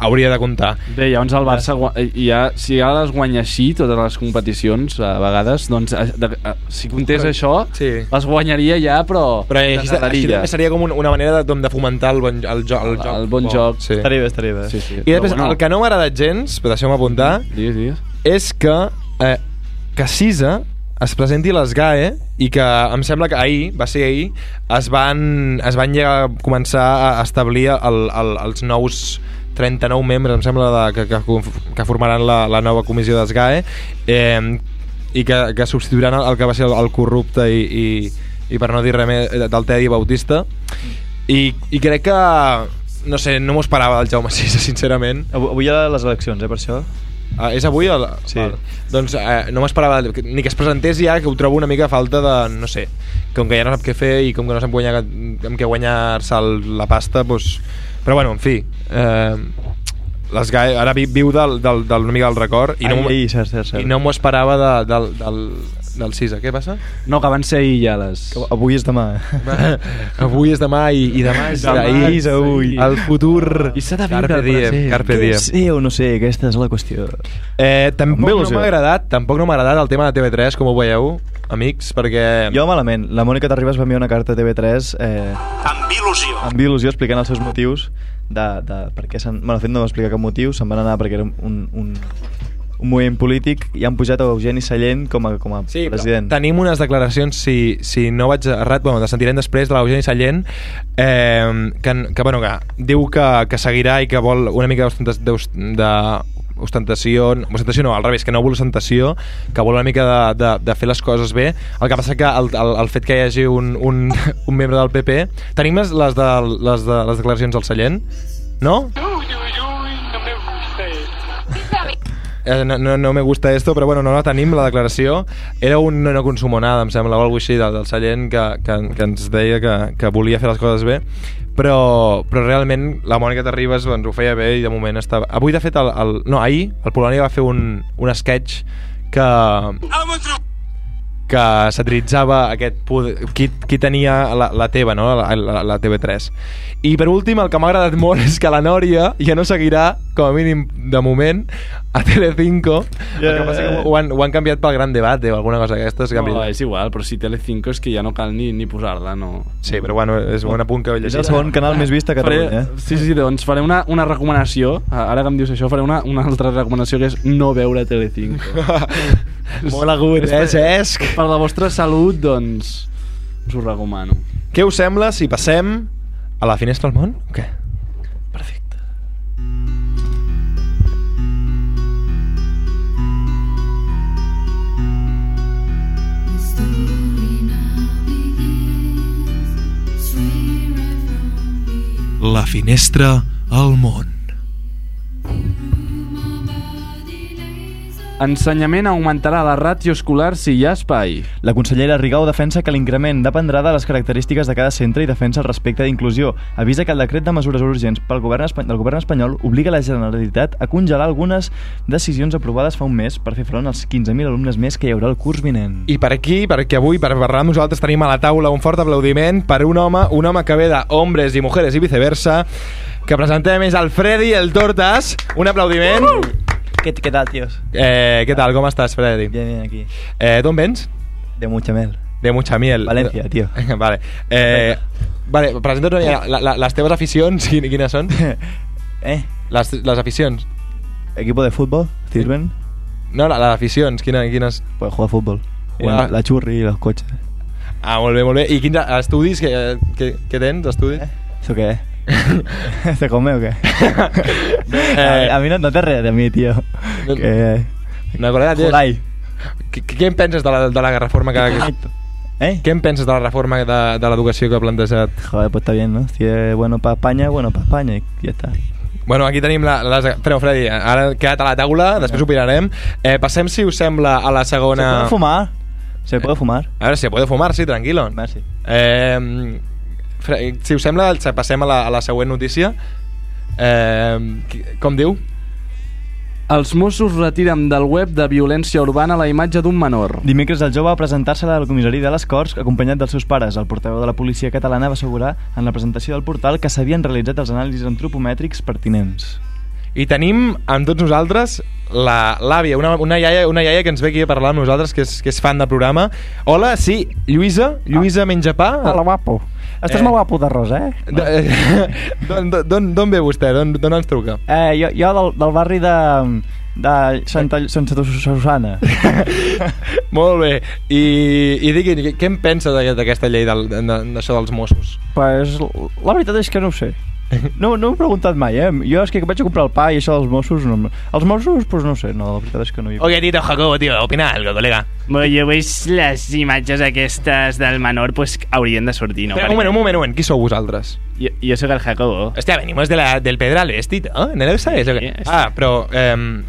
Speaker 3: hauria de comptar.
Speaker 4: Bé, llavors el Barça, eh, ja, si ja les guanya així, totes les competicions, a vegades, doncs, eh, de, eh, si comptés això,
Speaker 3: Sí.
Speaker 4: les guanyaria ja, però...
Speaker 3: Però així, així també seria com un- una manera de, de fomentar el bon, el, jo, el, joc.
Speaker 4: El bon joc.
Speaker 3: Sí.
Speaker 1: Estaria bé, estaria bé.
Speaker 4: Sí, sí.
Speaker 3: I després,
Speaker 4: Però
Speaker 3: el que no m'ha agradat gens, però deixeu-me apuntar,
Speaker 4: Digues, digues.
Speaker 3: és que eh, que Sisa es presenti a les GAE i que em sembla que ahir, va ser ahir, es van, es van llegar a començar a establir el, el, els nous 39 membres, em sembla, de, que, que, que formaran la, la nova comissió dels GAE eh, i que, que substituiran el, el que va ser el, el corrupte i, i, i per no dir res més del Tedi Bautista i, i crec que no sé, no m'ho esperava el Jaume Sisa, sincerament
Speaker 1: Avui, hi ha les eleccions, eh, per això.
Speaker 3: Ah, és avui? El...
Speaker 1: Sí.
Speaker 3: Val. Doncs eh, no m'esperava ni que es presentés ja, que ho trobo una mica falta de, no sé, com que ja no sap què fer i com que no sap guanyar, amb què guanyar-se el- la pasta, doncs... Però bueno, en fi, eh, les GAE, ara vi, viu del, del, del, una mica del record i no,
Speaker 1: Ai, ai, cert, cert, cert.
Speaker 3: i no m'ho esperava de, del, del, del CISA. Què passa?
Speaker 4: No, que van ser ahir ja les...
Speaker 1: Que Avui és demà.
Speaker 3: avui és demà i, i demà és
Speaker 1: Demà
Speaker 3: ahir.
Speaker 1: és avui.
Speaker 3: El futur...
Speaker 4: I s'ha de viure
Speaker 3: Carpe
Speaker 4: el
Speaker 3: diem,
Speaker 4: present.
Speaker 3: carpe
Speaker 1: Què
Speaker 3: diem.
Speaker 1: sé o no sé, aquesta és la qüestió.
Speaker 3: Eh, tampoc no m'ha agradat, tampoc no m'ha agradat el tema de TV3, com ho veieu, amics, perquè...
Speaker 1: Jo malament. La Mònica Terribas va enviar una carta a TV3 eh,
Speaker 8: Amb il·lusió.
Speaker 1: amb il·lusió explicant els seus motius de, de per què s'han... Bueno, de fet no va explicar cap motiu, se'n van anar perquè era un, un, un moviment polític i han pujat a Eugeni Sallent com a, com a
Speaker 3: Sí, però
Speaker 1: president.
Speaker 3: tenim unes declaracions, si, si no vaig errat, bueno, les sentirem després de l'Eugeni Sallent, eh, que, que, bueno, que diu que, que seguirà i que vol una mica d'ost- de ostentació, ostentació no, al revés, que no vol ostentació, que vol una mica de, de, de fer les coses bé. El que passa que el, el, el fet que hi hagi un, un, un membre del PP... Tenim les, les, de, les, de, les declaracions del Sallent? No? Eh, no, no, no me gusta esto, però bueno, no la tenim, la declaració. Era un no, no consumonada, em sembla, o alguna així, del, del Sallent, que, que, que ens deia que, que volia fer les coses bé, però, però realment la Mònica Terribas doncs, ho feia bé i de moment estava... Avui, de fet, el, el, no, ahir, el Polònia va fer un, un sketch que, que satiritzava aquest poder, qui, qui tenia la, la teva, no? la, la, la TV3. I per últim, el que m'ha agradat molt és que la Nòria ja no seguirà, com a mínim de moment, a Telecinco. Yeah. El que passa que ho han, ho han canviat pel gran debat o alguna cosa d'aquestes.
Speaker 4: No, és igual, però si Telecinco és que ja no cal ni, ni posar-la, no.
Speaker 3: Sí, però bueno, és un apunt que he
Speaker 1: És
Speaker 3: llegit.
Speaker 1: el segon canal més vist a Catalunya,
Speaker 4: Faré,
Speaker 1: eh?
Speaker 4: sí, sí, doncs faré una, una recomanació. Ara que em dius això, faré una, una altra recomanació que és no veure Telecinco.
Speaker 3: Molt agut, eh, Cesc?
Speaker 4: Per la vostra salut, doncs, us ho recomano.
Speaker 3: Què us sembla si passem a la finestra al món? O què?
Speaker 1: Perfecte.
Speaker 8: La finestra al món.
Speaker 4: Ensenyament augmentarà la ràtio escolar si hi ha espai.
Speaker 1: La consellera Rigau defensa que l'increment dependrà de les característiques de cada centre i defensa el respecte d'inclusió. Avisa que el decret de mesures urgents pel govern del govern espanyol obliga la Generalitat a congelar algunes decisions aprovades fa un mes per fer front als 15.000 alumnes més que hi haurà el curs vinent.
Speaker 3: I per aquí, perquè avui, per parlar amb nosaltres, tenim a la taula un fort aplaudiment per un home, un home que ve de hombres i mujeres i viceversa, que presentem és el Freddy el Tortas. Un aplaudiment.
Speaker 1: ¿Qué, qué tal, tíos?
Speaker 3: Eh, què tal, com estàs, Freddy?
Speaker 1: Bien, bien, aquí.
Speaker 3: Eh, D'on vens?
Speaker 1: De mucha mel.
Speaker 3: De mucha miel.
Speaker 1: Valencia, tío.
Speaker 3: vale. Eh, vale, presenta't una mica la, la, les teves aficions, quin- quines són?
Speaker 1: ¿Eh?
Speaker 3: Les, les aficions.
Speaker 1: ¿Equipo de fútbol? ¿Sirven?
Speaker 3: No, la- les aficions, quines, quines...
Speaker 1: Pues jugar fútbol. Y
Speaker 3: Jugar-
Speaker 1: La, churri y los coches.
Speaker 3: Ah, molt bé, molt bé. I quins estudis, que, que, que tens, estudis?
Speaker 1: ¿Eso qué es? ¿Se come o qué?
Speaker 3: Eh,
Speaker 1: a, a mí no, no te ríes de mí, tío.
Speaker 3: No-
Speaker 1: Que...
Speaker 3: Una cosa, tio,
Speaker 1: Jolai.
Speaker 3: Què, què en penses de la, de la reforma que...
Speaker 1: ¿Eh?
Speaker 3: Què en penses de la reforma de, de l'educació que ha plantejat?
Speaker 1: Joder, pues está bien, ¿no? Si es bueno para España, bueno para España y ya está.
Speaker 3: Bueno, aquí tenim la, les... Però, Freddy, ara hem quedat a la taula, després opinarem. Eh, passem, si us sembla, a la
Speaker 1: ¿Se
Speaker 3: segona...
Speaker 1: puede fumar? ¿Se puede fumar?
Speaker 3: A veure, se puede fumar, sí, tranquilo.
Speaker 1: Merci.
Speaker 3: Eh, si us sembla, se- passem a la, a la següent notícia. Eh, com diu?
Speaker 4: Els Mossos retiren del web de violència urbana la imatge d'un menor.
Speaker 1: Dimecres el jove va presentar-se a la comissaria de les Corts acompanyat dels seus pares. El portaveu de la policia catalana va assegurar en la presentació del portal que s'havien realitzat els anàlisis antropomètrics pertinents.
Speaker 3: I tenim amb tots nosaltres la- l'àvia, una, una, iaia, una iaia que ens ve aquí a parlar amb nosaltres, que és, que és fan del programa. Hola, sí, Lluïsa, Lluïsa Menjapà.
Speaker 1: guapo.
Speaker 3: Estàs molt
Speaker 1: guapo de rosa, eh?
Speaker 3: D'on d'on- d'on ve vostè? D'on ens truca?
Speaker 1: Eh, jo, jo del, del barri de, de Santa, Santa Susana.
Speaker 3: Molt bé. I, i digui, què en pensa d'aquest- d'aquesta llei del- de- d'això dels Mossos?
Speaker 1: pues, la veritat és que no ho sé. No, no m'he preguntat mai, eh? Jo és que vaig a comprar el pa i això dels Mossos... No, els Mossos, pues no sé, no, la veritat és que no hi he...
Speaker 3: Oye, Tito Jacobo, tío, opina algo, colega.
Speaker 9: Bueno, jo veig les imatges aquestes del menor pues, haurien de sortir, no?
Speaker 3: Espera, un moment, un moment, un moment. Qui sou vosaltres?
Speaker 9: Jo, jo sóc el Jacobo.
Speaker 3: Hòstia, venimos de la, del Pedrales, Tito. ¿eh? ¿No lo sabes?
Speaker 9: Sí, sí.
Speaker 3: Ah, però... Eh,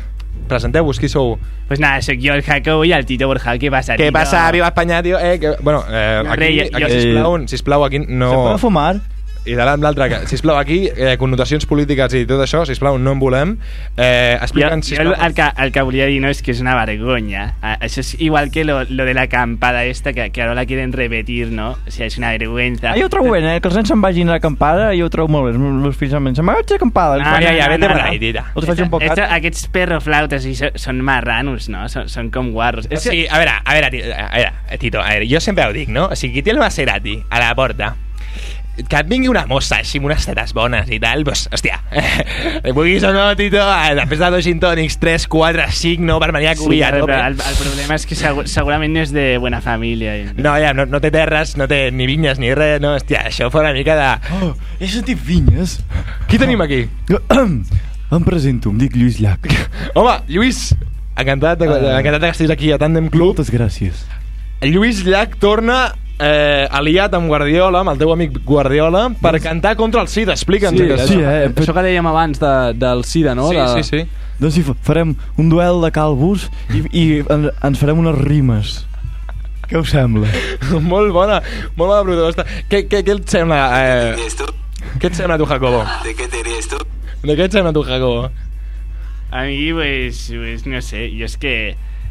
Speaker 3: presenteu-vos, qui sou?
Speaker 9: Pues nada, sóc jo el Jacobo i el Tito Borja. Què passa,
Speaker 3: Què
Speaker 9: Tito?
Speaker 3: passa? Viva Espanya, tio. Eh, que, bueno, eh, aquí,
Speaker 9: rei,
Speaker 3: aquí
Speaker 9: jo-
Speaker 3: sisplau, sisplau, aquí no...
Speaker 1: Se puede fumar?
Speaker 3: I de l'altre, que, sisplau, aquí, eh, connotacions polítiques i tot això, sisplau, no en volem. Eh,
Speaker 9: Jo,
Speaker 3: explica'ns,
Speaker 9: jo
Speaker 3: sisplau.
Speaker 9: el, que, el que volia dir no és que és una vergonya. Ah, Això és igual que lo, lo de la acampada esta, que, que ahora la quieren repetir, ¿no? O sea, és una vergüenza.
Speaker 1: Ah, jo ho trobo bé, eh? Que els nens se'n vagin a l'acampada, jo ho trobo molt bé. Els meus fills se'n se'n vaig a acampada.
Speaker 9: No, no, no, no, no.
Speaker 3: tita.
Speaker 1: Els faig un poc...
Speaker 9: Esto, aquests perroflautes i so- són marranos, no? Són, són com guarros.
Speaker 3: O sigui, a veure, a veure, Tito, a veure, Tito, a veure, jo sempre ho dic, no? O sigui, qui té el Maserati a la porta, que et vingui una mossa així amb unes tetes bones i tal, doncs, hòstia, eh, vulguis o no, Tito, eh, després de dos gin tònics, 3, 4, 5, no, per venir a
Speaker 9: Sí,
Speaker 3: cubrir a
Speaker 9: el, el, el problema és que segur, segurament no és de buena família. i-
Speaker 3: No, ja, no, no té terres, no té ni vinyes ni res, no, hòstia, això fa una mica de...
Speaker 1: Oh, he sentit vinyes.
Speaker 3: Qui tenim aquí?
Speaker 1: em presento, em dic Lluís Llach.
Speaker 3: Home, Lluís, encantat, de,
Speaker 1: Ah.
Speaker 3: encantat que estiguis aquí a Tandem Club.
Speaker 1: Moltes gràcies.
Speaker 3: Lluís Llach torna eh, aliat amb Guardiola, amb el teu amic Guardiola, per cantar contra el SIDA. Explica'ns
Speaker 4: Sí,
Speaker 3: aquest.
Speaker 4: sí, eh? Això que dèiem abans de, del SIDA, no?
Speaker 3: Sí,
Speaker 4: de...
Speaker 3: sí, sí.
Speaker 1: Doncs sí, fa- farem un duel de calvos i, i en, ens farem unes rimes. Què us sembla?
Speaker 3: molt bona, molt bona proposta. Què, què, què et sembla? Eh, què et sembla tu, Jacobo?
Speaker 10: ¿De qué te ríes tú?
Speaker 3: De què et sembla tu, Jacobo?
Speaker 9: A mi, pues, pues, no sé, jo és que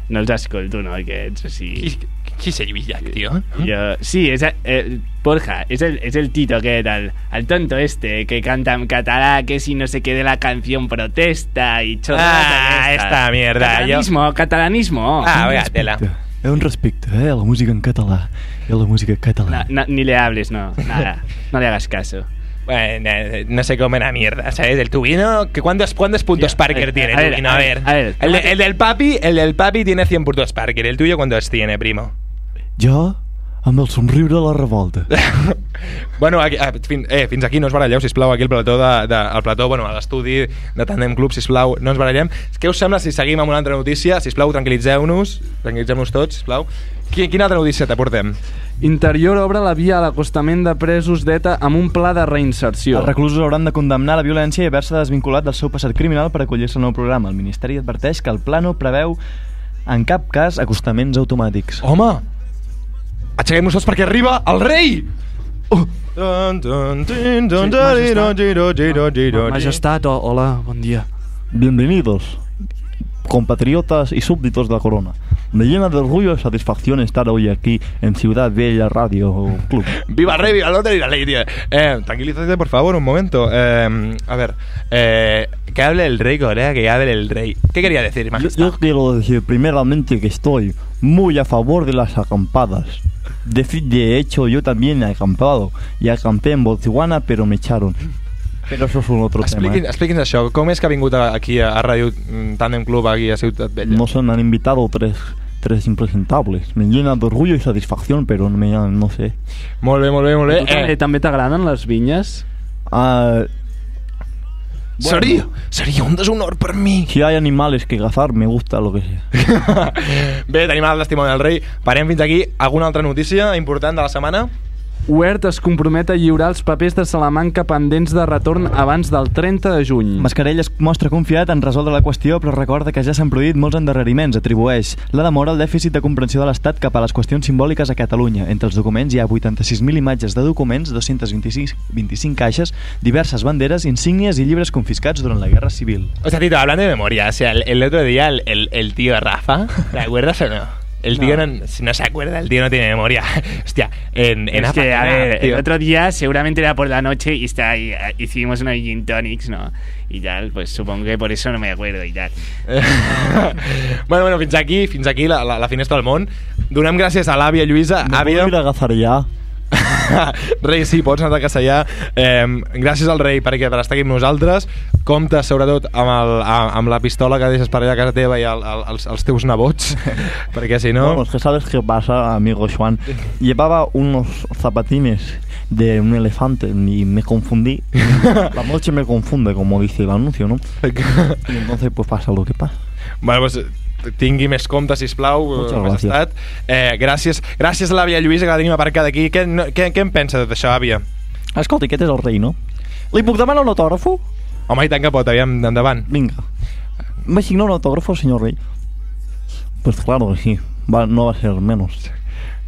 Speaker 9: no els escolto, no, aquests, o sigui...
Speaker 3: Qui, Lluís Llach, tio?
Speaker 9: Yo, sí, es, eh, Borja, es el, es el tito que tal, al tonto este que canta en catalán, que si no se quede la canción protesta y chorradas
Speaker 3: Ah, esta mierda,
Speaker 9: Catalanismo, catalanismo.
Speaker 3: Ah, vaya tela.
Speaker 1: Eh, un respecte, eh, a la música en català i a la música
Speaker 9: No,
Speaker 1: catalana.
Speaker 9: no, ni le hables, no, nada, no le hagas caso.
Speaker 3: Bueno, eh, no sé cómo era mierda, ¿sabes? El tubino, que ¿cuántos, cuántos puntos Parker
Speaker 9: a ver,
Speaker 3: tiene,
Speaker 9: a ver,
Speaker 3: Tubino?
Speaker 9: a
Speaker 3: A
Speaker 9: ver,
Speaker 3: ver.
Speaker 9: a ver,
Speaker 3: el, el del papi, el del papi tiene 100 puntos Parker. ¿El tuyo cuántos tiene, primo?
Speaker 1: Jo, amb el somriure de la revolta.
Speaker 3: bueno, aquí, ah, fin, eh, fins aquí no us baralleu, sisplau, aquí el plató, de, de, el plató bueno, a l'estudi de Tandem Club, sisplau, no ens barallem. Què us sembla si seguim amb una altra notícia? Sisplau, tranquil·litzeu-nos, tranquil·litzeu-nos tots, sisplau. Qui, quina altra notícia t'aportem?
Speaker 4: Interior obre la via a l'acostament de presos d'ETA amb un pla de reinserció.
Speaker 1: Els reclusos hauran de condemnar la violència i haver-se desvinculat del seu passat criminal per acollir-se al nou programa. El Ministeri adverteix que el pla no preveu en cap cas acostaments automàtics.
Speaker 3: Home! Aixequem-nos perquè arriba el rei! Uh.
Speaker 4: Majestat, hola, buen día.
Speaker 1: Bienvenidos, compatriotas y súbditos de la corona. Me llena de orgullo y satisfacción estar hoy aquí en Ciudad Bella Radio Club.
Speaker 3: ¡Viva Rey, viva Londres y la ley, tío! Eh, tranquilízate, por favor, un momento. Eh, a ver, eh, que hable el rey Corea, que hable el rey. ¿Qué quería decir, majestad?
Speaker 1: Yo, yo quiero decir primeramente que estoy muy a favor de las acampadas De, de hecho, yo también he acampado y acampé en Botswana, pero me echaron. Pero eso es un otro tema.
Speaker 3: Expliquin,
Speaker 1: ¿eh?
Speaker 3: expliqui'ns això, com és que ha vingut aquí a, a Ràdio mm, Tandem Club aquí a Ciutat Vella?
Speaker 1: No se han invitado tres, tres impresentables. Me llena de orgullo y satisfacción, pero me, no sé.
Speaker 3: Molt bé, molt bé, molt
Speaker 4: Tu
Speaker 3: bé.
Speaker 4: també,
Speaker 3: Eh,
Speaker 4: també t'agraden les vinyes?
Speaker 1: Ah,
Speaker 3: seria, seria un deshonor per mi.
Speaker 1: si hay animales que cazar, me gusta lo que sea.
Speaker 3: Bé, tenim el testimoni del rei. Parem fins aquí. Alguna altra notícia important de la setmana?
Speaker 4: Huert es compromet a lliurar els papers de Salamanca pendents de retorn abans del 30 de juny.
Speaker 1: Mascarell es mostra confiat en resoldre la qüestió, però recorda que ja s'han produït molts endarreriments. Atribueix la demora al dèficit de comprensió de l'Estat cap a les qüestions simbòliques a Catalunya. Entre els documents hi ha 86.000 imatges de documents, 226 25 caixes, diverses banderes, insígnies i llibres confiscats durant la Guerra Civil.
Speaker 3: O sea, Tito, hablando de memoria, o sea, el, el otro día el, el, el tío Rafa, ¿te acuerdas o no? El tío no. si no se acuerda, el tío no tiene memoria. Hostia, en, en
Speaker 9: es que, a ver, el
Speaker 3: tío.
Speaker 9: otro día seguramente era por la noche y está ahí, hicimos unos gin tonics, ¿no? Y tal, pues supongo que por eso no me acuerdo y tal.
Speaker 3: bueno, bueno, fins aquí, fins aquí la, la, la finestra del món. Donem gràcies a l'àvia Lluïsa.
Speaker 1: Me
Speaker 3: àvia,
Speaker 1: puedo ir a agazar ya.
Speaker 3: rei, sí, pots anar a castellà. Eh, gràcies al rei perquè per estar aquí amb nosaltres. Compte, sobretot, amb, el, amb la pistola que deixes per allà a casa teva i el, el, els, els teus nebots, perquè si no...
Speaker 1: Vamos, que sabes qué pasa, amigo Juan. Llevaba unos zapatines de un elefante y me confundí. La noche me confunde, como dice el anuncio, ¿no? Y entonces pues pasa lo que pasa.
Speaker 3: Bueno, pues, tingui més compte, sisplau,
Speaker 1: Moltes
Speaker 3: eh, majestat. Eh, gràcies, gràcies a l'àvia Lluïsa que la tenim aparcada aquí. Què, no, què, què en pensa de tot això, àvia?
Speaker 1: Escolta, aquest és el rei, no? Li puc demanar un autògrafo?
Speaker 3: Home, i tant que pot, aviam, endavant.
Speaker 1: Venga. ¿Me signa un autógrafo, señor rey? Pues claro sí. Va, no va ser menos.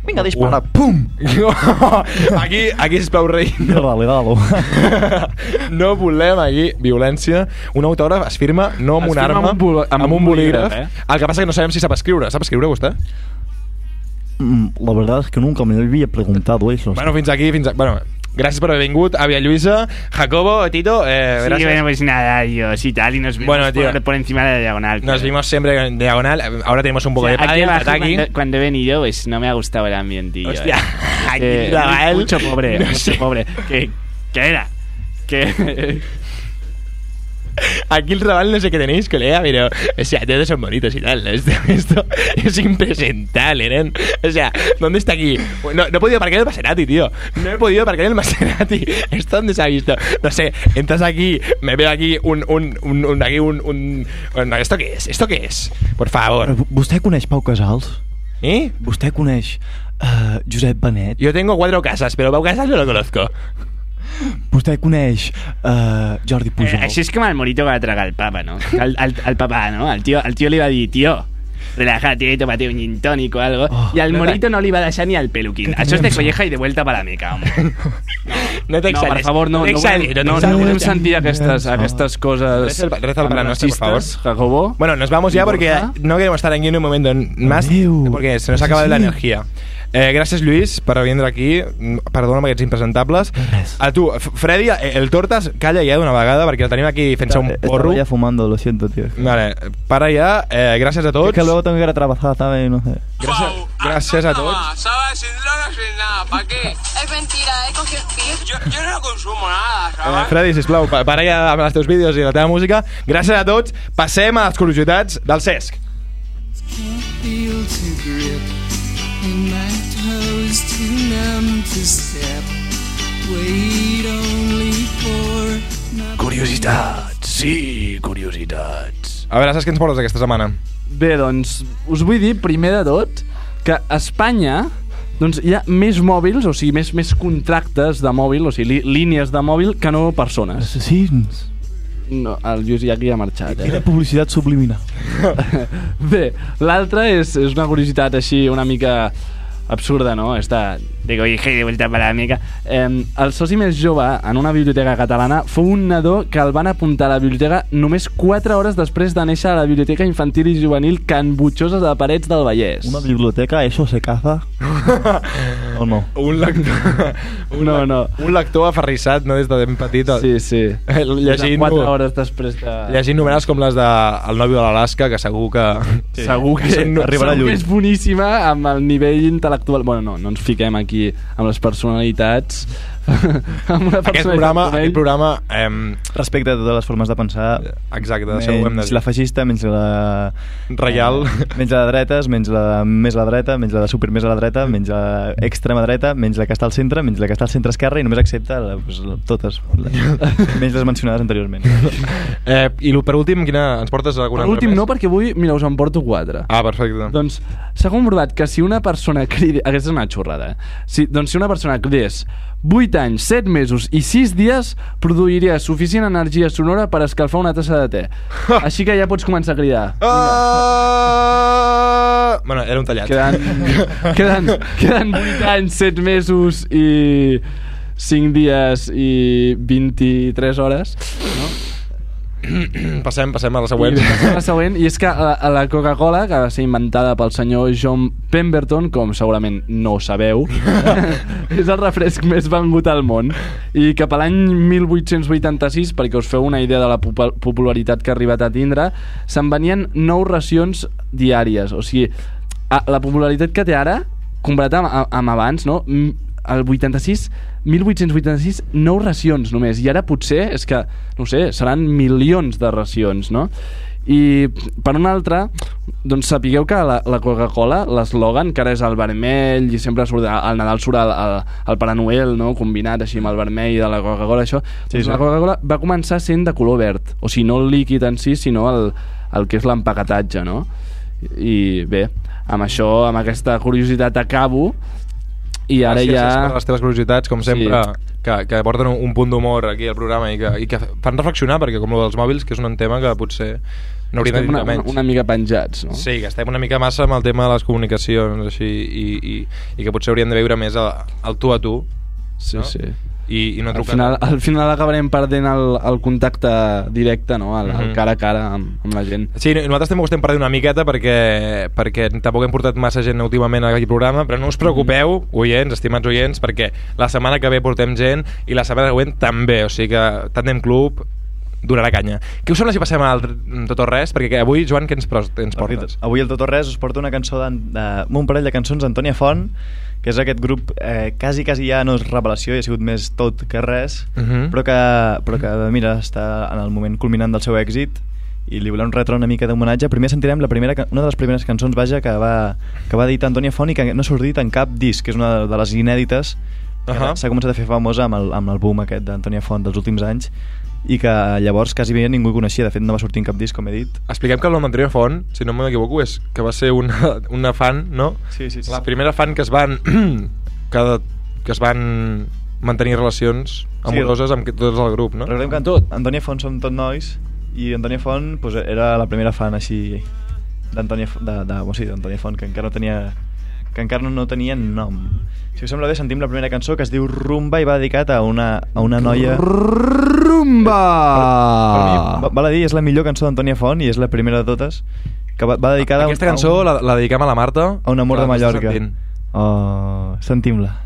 Speaker 1: Venga, dispara. ¡Pum!
Speaker 3: aquí, aquí, sisplau, rei.
Speaker 1: Dale, dale.
Speaker 3: No volem aquí violència. Un autògraf es firma no amb
Speaker 4: Es
Speaker 3: una
Speaker 4: firma
Speaker 3: arma,
Speaker 4: amb un bol- amb
Speaker 3: amb
Speaker 4: un
Speaker 3: un bolígraf.
Speaker 4: bolígraf, eh?
Speaker 3: El que passa que no sabem si sap escriure. Sap escriure, vostè?
Speaker 1: Mm, La verdad es que nunca me había preguntado eso.
Speaker 3: Bueno, fins aquí, fins aquí. Bueno, gràcies per haver vingut, àvia Lluïsa, Jacobo, Tito, eh,
Speaker 9: Sí,
Speaker 3: gràcies.
Speaker 9: bueno, pues nada, adiós y tal, y nos vemos
Speaker 3: Bueno, tío.
Speaker 9: por, por encima de la diagonal.
Speaker 3: Nos
Speaker 9: pero-
Speaker 3: vimos siempre en diagonal. Ahora tenemos un poco
Speaker 9: O sea,
Speaker 3: de
Speaker 9: aquí
Speaker 3: pádel, ataque.
Speaker 9: cuando, cuando he venido, pues no me ha gustado el ambientillo.
Speaker 3: Hostia,
Speaker 9: eh.
Speaker 3: aquí
Speaker 9: Eh, mucho pobre,
Speaker 3: no
Speaker 9: mucho
Speaker 3: sé.
Speaker 9: pobre. ¿Qué, qué era? Que
Speaker 3: Aquí el Raval no sé qué tenéis, colega, pero... O sea, todos son bonitos y tal. Esto, esto es impresentable, ¿no? O sea, ¿dónde está aquí? No, no he podido aparcar el Maserati, tío. No he podido aparcar el Maserati. ¿Esto dónde se ha visto? No sé, entras aquí, me veo aquí un... un, un, un aquí un, un... Bueno, ¿Esto qué es? ¿Esto qué es? Por favor.
Speaker 1: Vostè coneix Pau Casals?
Speaker 3: ¿Eh?
Speaker 1: Vostè coneix uh, Josep Benet?
Speaker 3: Yo tengo cuatro casas, pero Pau Casas no lo conozco.
Speaker 1: Vostè coneix uh, Jordi
Speaker 9: Eh,
Speaker 1: Pujol?
Speaker 9: Això és com el morito que va tragar el papa, ¿no? Al, al, al papá, ¿no? Al tío, al tío le iba a decir, tío, relájate, tómate un gin tònic o algo.
Speaker 1: Oh,
Speaker 9: y al
Speaker 3: no,
Speaker 9: morito no le iba a deixar ni al peluquín.
Speaker 1: ¿Qué
Speaker 9: Això és de colleja y de vuelta para la meca, hombre.
Speaker 3: No
Speaker 4: No, per
Speaker 3: t'excites.
Speaker 4: favor, no, no, volem, no, no volem sentir aquestes, aquestes coses
Speaker 3: Reza el- el Nuestro, por favor.
Speaker 4: Jacobo.
Speaker 3: Bueno, nos vamos ya
Speaker 4: ¿Y
Speaker 3: porque no queremos estar aquí en un momento más porque se nos acaba la energía. Eh, gràcies, Lluís, per vindre aquí. Mm, Perdona'm aquests impresentables. A tu, Freddy, eh, el Tortas, calla ja d'una vegada perquè el tenim aquí fent-se un porro.
Speaker 1: Estaba ya fumando, lo siento, tío.
Speaker 3: Vale, para ja. Eh, gràcies a
Speaker 1: Es
Speaker 3: tots.
Speaker 1: que luego tengo que ir a trabajar, ¿sabes? No sé.
Speaker 3: Gràcies, gràcies a tots.
Speaker 10: ¿Sabes? Sin drogas, sin nada. ¿Para qué?
Speaker 11: Es mentira, he cogido.
Speaker 10: Yo, yo no consumo nada,
Speaker 3: Eh,
Speaker 10: ¿sabes?
Speaker 3: Freddy, sisplau, pa- para ja amb els teus vídeos i la teva música. Gràcies a tots. Passem a les curiositats del Cesc.
Speaker 12: feel to grip and my toes too numb to step. Wait only for
Speaker 4: Curiositats, sí, curiositats.
Speaker 3: A veure, saps què ens portes aquesta setmana?
Speaker 4: Bé, doncs, us vull dir, primer de tot, que a Espanya doncs, hi ha més mòbils, o sigui, més, més contractes de mòbil, o sigui, lí- línies de mòbil que no persones.
Speaker 1: Assassins.
Speaker 4: No, el Lluís ja aquí ha marxat,
Speaker 1: Quina
Speaker 4: eh?
Speaker 1: publicitat subliminal.
Speaker 4: Bé, l'altra és, és una curiositat així una mica absurda, no? Està, digo, hija, de vuelta para la mica. Eh, el soci més jove en una biblioteca catalana fou un nadó que el van apuntar a la biblioteca només 4 hores després de néixer a la Biblioteca Infantil i Juvenil Can Butxosa de Parets del Vallès.
Speaker 1: Una biblioteca, ¿eso se caza? ¿O no?
Speaker 3: Un lector, un,
Speaker 4: No, no.
Speaker 3: un lector aferrissat, no des de ben petit.
Speaker 4: Sí, sí.
Speaker 3: Llegint,
Speaker 4: 4 hores després de...
Speaker 3: llegint novel·les com les de El nòvio de l'Alaska, que segur que...
Speaker 4: Sí. Segur que
Speaker 3: Són-
Speaker 1: arribarà
Speaker 4: segur
Speaker 1: lluny.
Speaker 4: que és boníssima amb el nivell intel·lectual. Bueno, no, no ens fiquem aquí amb les personalitats. amb una
Speaker 3: Aquest
Speaker 4: personalitat
Speaker 3: programa,
Speaker 4: com ell.
Speaker 3: aquest programa eh,
Speaker 1: Respecte a totes les formes de pensar,
Speaker 3: exacte, això ho hem de
Speaker 1: menys
Speaker 3: dir.
Speaker 1: la feixista, menys la...
Speaker 3: Reial.
Speaker 1: Eh, menys la de dretes, menys la més la dreta, menys la de super més a la dreta, menys la extrema dreta, menys la que està al centre, menys la que està al centre esquerra i només accepta la, pues, la, totes, la, menys les mencionades anteriorment.
Speaker 3: Eh, I lo- per últim, quina, ens portes alguna
Speaker 4: Per últim
Speaker 3: cosa
Speaker 4: no, perquè avui, mira, us en porto quatre.
Speaker 3: Ah, perfecte.
Speaker 4: Doncs s'ha comprovat que si una persona cridi... Aquesta és una xorrada, eh? Si, doncs si una persona cridés 8 anys, 7 mesos i 6 dies produiria suficient energia sonora per escalfar una tassa de te. Així que ja pots començar a cridar.
Speaker 3: Ah! Bueno, era un tallat.
Speaker 4: Queden, queden, queden 8 anys, 7 mesos i 5 dies i 23 hores. No?
Speaker 3: passem, passem a la
Speaker 4: I
Speaker 3: següent.
Speaker 4: passem a la següent, i és que a, a la Coca-Cola, que va ser inventada pel senyor John Pemberton, com segurament no sabeu, és el refresc més vengut al món. I cap a l'any 1886, perquè us feu una idea de la popu- popularitat que ha arribat a tindre, se'n venien 9 racions diàries. O sigui, la popularitat que té ara, comparat amb, amb abans, no? El 86, 1886, 9 racions només. I ara potser, és que, no sé, seran milions de racions, no? I per una altra, doncs sapigueu que la, la Coca-Cola, l'eslògan, que ara és el vermell i sempre surt, al Nadal surt el, el, el Pare Noel, no? combinat així amb el vermell de la Coca-Cola, això,
Speaker 1: Sí,
Speaker 4: doncs
Speaker 1: sí.
Speaker 4: la Coca-Cola va començar sent de color verd, o sigui, no el líquid en si, sinó el, el que és l'empaquetatge, no? I bé, amb això, amb aquesta curiositat acabo, i ara
Speaker 3: Gràcies
Speaker 4: ja...
Speaker 3: per les teves curiositats, com sempre,
Speaker 4: Sí.
Speaker 3: que, que porten un, un punt d'humor aquí al programa i que, i que fan reflexionar, perquè com el dels mòbils, que és un tema que potser no hauríem de dir
Speaker 4: una,
Speaker 3: menys.
Speaker 4: una, una mica penjats, no?
Speaker 3: Sí, que estem una mica massa amb el tema de les comunicacions així, i, i, i que potser hauríem de veure més el, el tu a tu
Speaker 4: Sí,
Speaker 3: no?
Speaker 4: sí.
Speaker 3: I, i no
Speaker 4: al
Speaker 3: trucar
Speaker 4: final, al final acabarem perdent el, el contacte directe, no? El, el
Speaker 3: Mhm.
Speaker 4: cara a cara amb, amb la gent.
Speaker 3: Sí, nosaltres també ho estem perdent una miqueta perquè, perquè tampoc hem portat massa gent últimament a aquest programa, però no us preocupeu, oients, estimats oients, perquè la setmana que ve portem gent i la setmana següent també, o sigui que Tandem Club donarà canya. Què us sembla si passem al tot o res? Perquè que avui, Joan, què ens, ens portes?
Speaker 1: Avui el Tot o Res us porta una cançó d'en- de, un parell de cançons d'Antònia Font, que és aquest grup eh, quasi, quasi ja no és revelació, i ha sigut més tot que res,
Speaker 3: Mhm.
Speaker 1: però, que, però que, mira, està en el moment culminant del seu èxit i li volem retre una mica d'homenatge. Primer sentirem la primera, una de les primeres cançons, vaja, que va, que va editar Antònia Font i que no ha sortit en cap disc, que és una de les inèdites que
Speaker 3: Ahà.
Speaker 1: s'ha començat a fer famosa amb el, amb el boom aquest d'Antònia Font dels últims anys i que llavors quasi bé ningú coneixia, de fet no va sortir en cap disc, com he dit.
Speaker 3: Expliquem que el nom Font, si no m'equivoco, és que va ser una, una fan, no?
Speaker 1: Sí, sí, sí.
Speaker 3: La primera fan que es van... que, que es van mantenir relacions amoroses amb tots el grup, no?
Speaker 1: Recordem que tot. Antònia Font som tot nois i Antònia Font pues, era la primera fan així d'Antònia de, de, bueno, sí, d'Antònia Font que encara no tenia
Speaker 13: que encara no tenien nom. Si us sembla bé, sentim la primera cançó que es diu Rumba i va dedicat a una, a una noia...
Speaker 4: Rumba!
Speaker 13: Per, per mi, val a dir, és la millor cançó d'Antònia Font i és la primera de totes, que va, va dedicada...
Speaker 3: Aquesta
Speaker 13: a un,
Speaker 3: cançó a un, la, la dediquem a la Marta.
Speaker 13: A un amor de Mallorca.
Speaker 3: Sentint.
Speaker 13: Oh, sentim-la.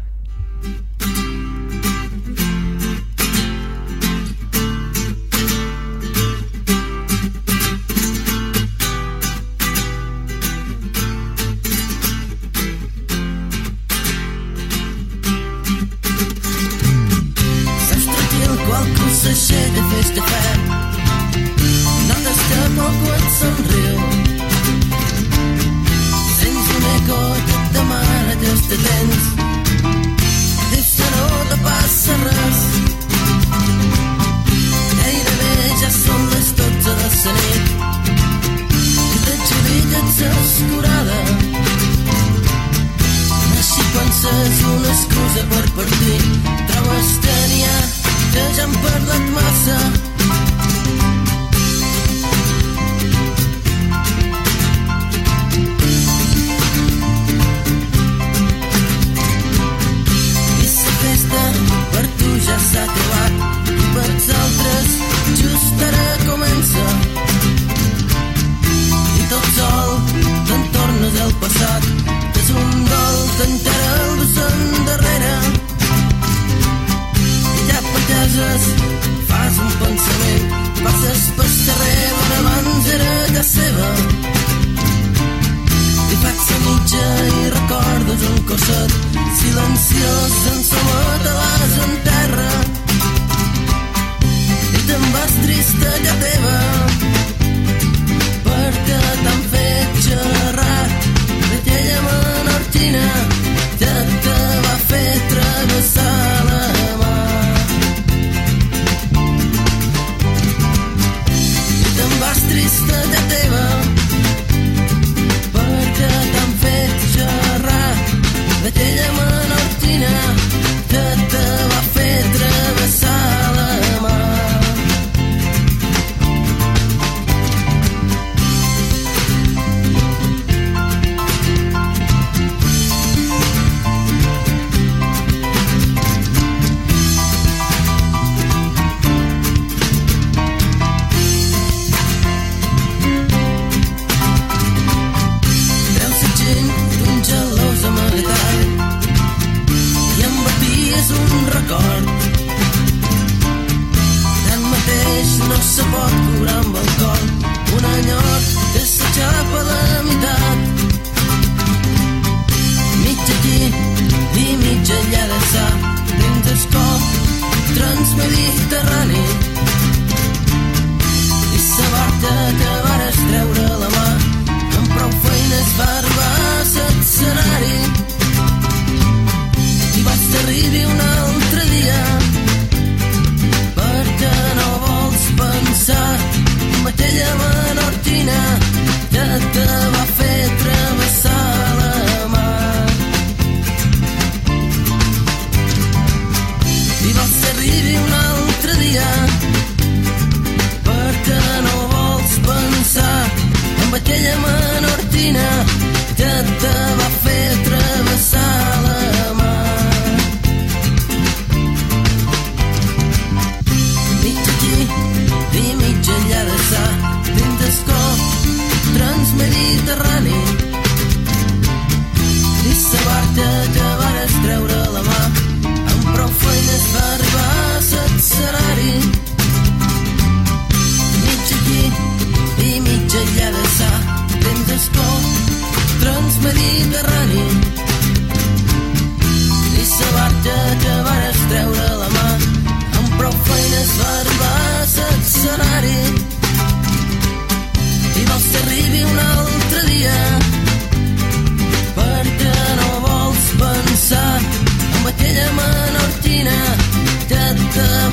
Speaker 14: the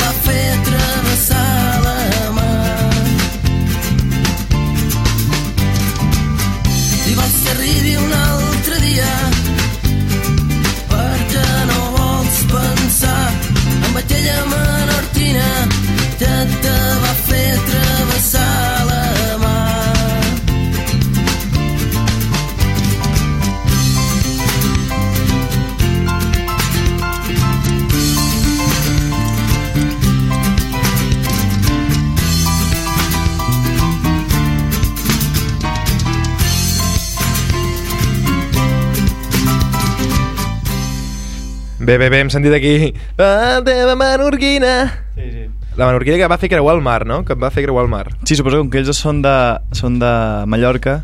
Speaker 3: Bé, bé, bé, hem sentit aquí la teva menorquina
Speaker 1: Sí, sí.
Speaker 3: La menorquina que va fer creuar el mar, no? Que et va fer creuar el mar
Speaker 1: Sí, suposo que com que ells són de, són de Mallorca,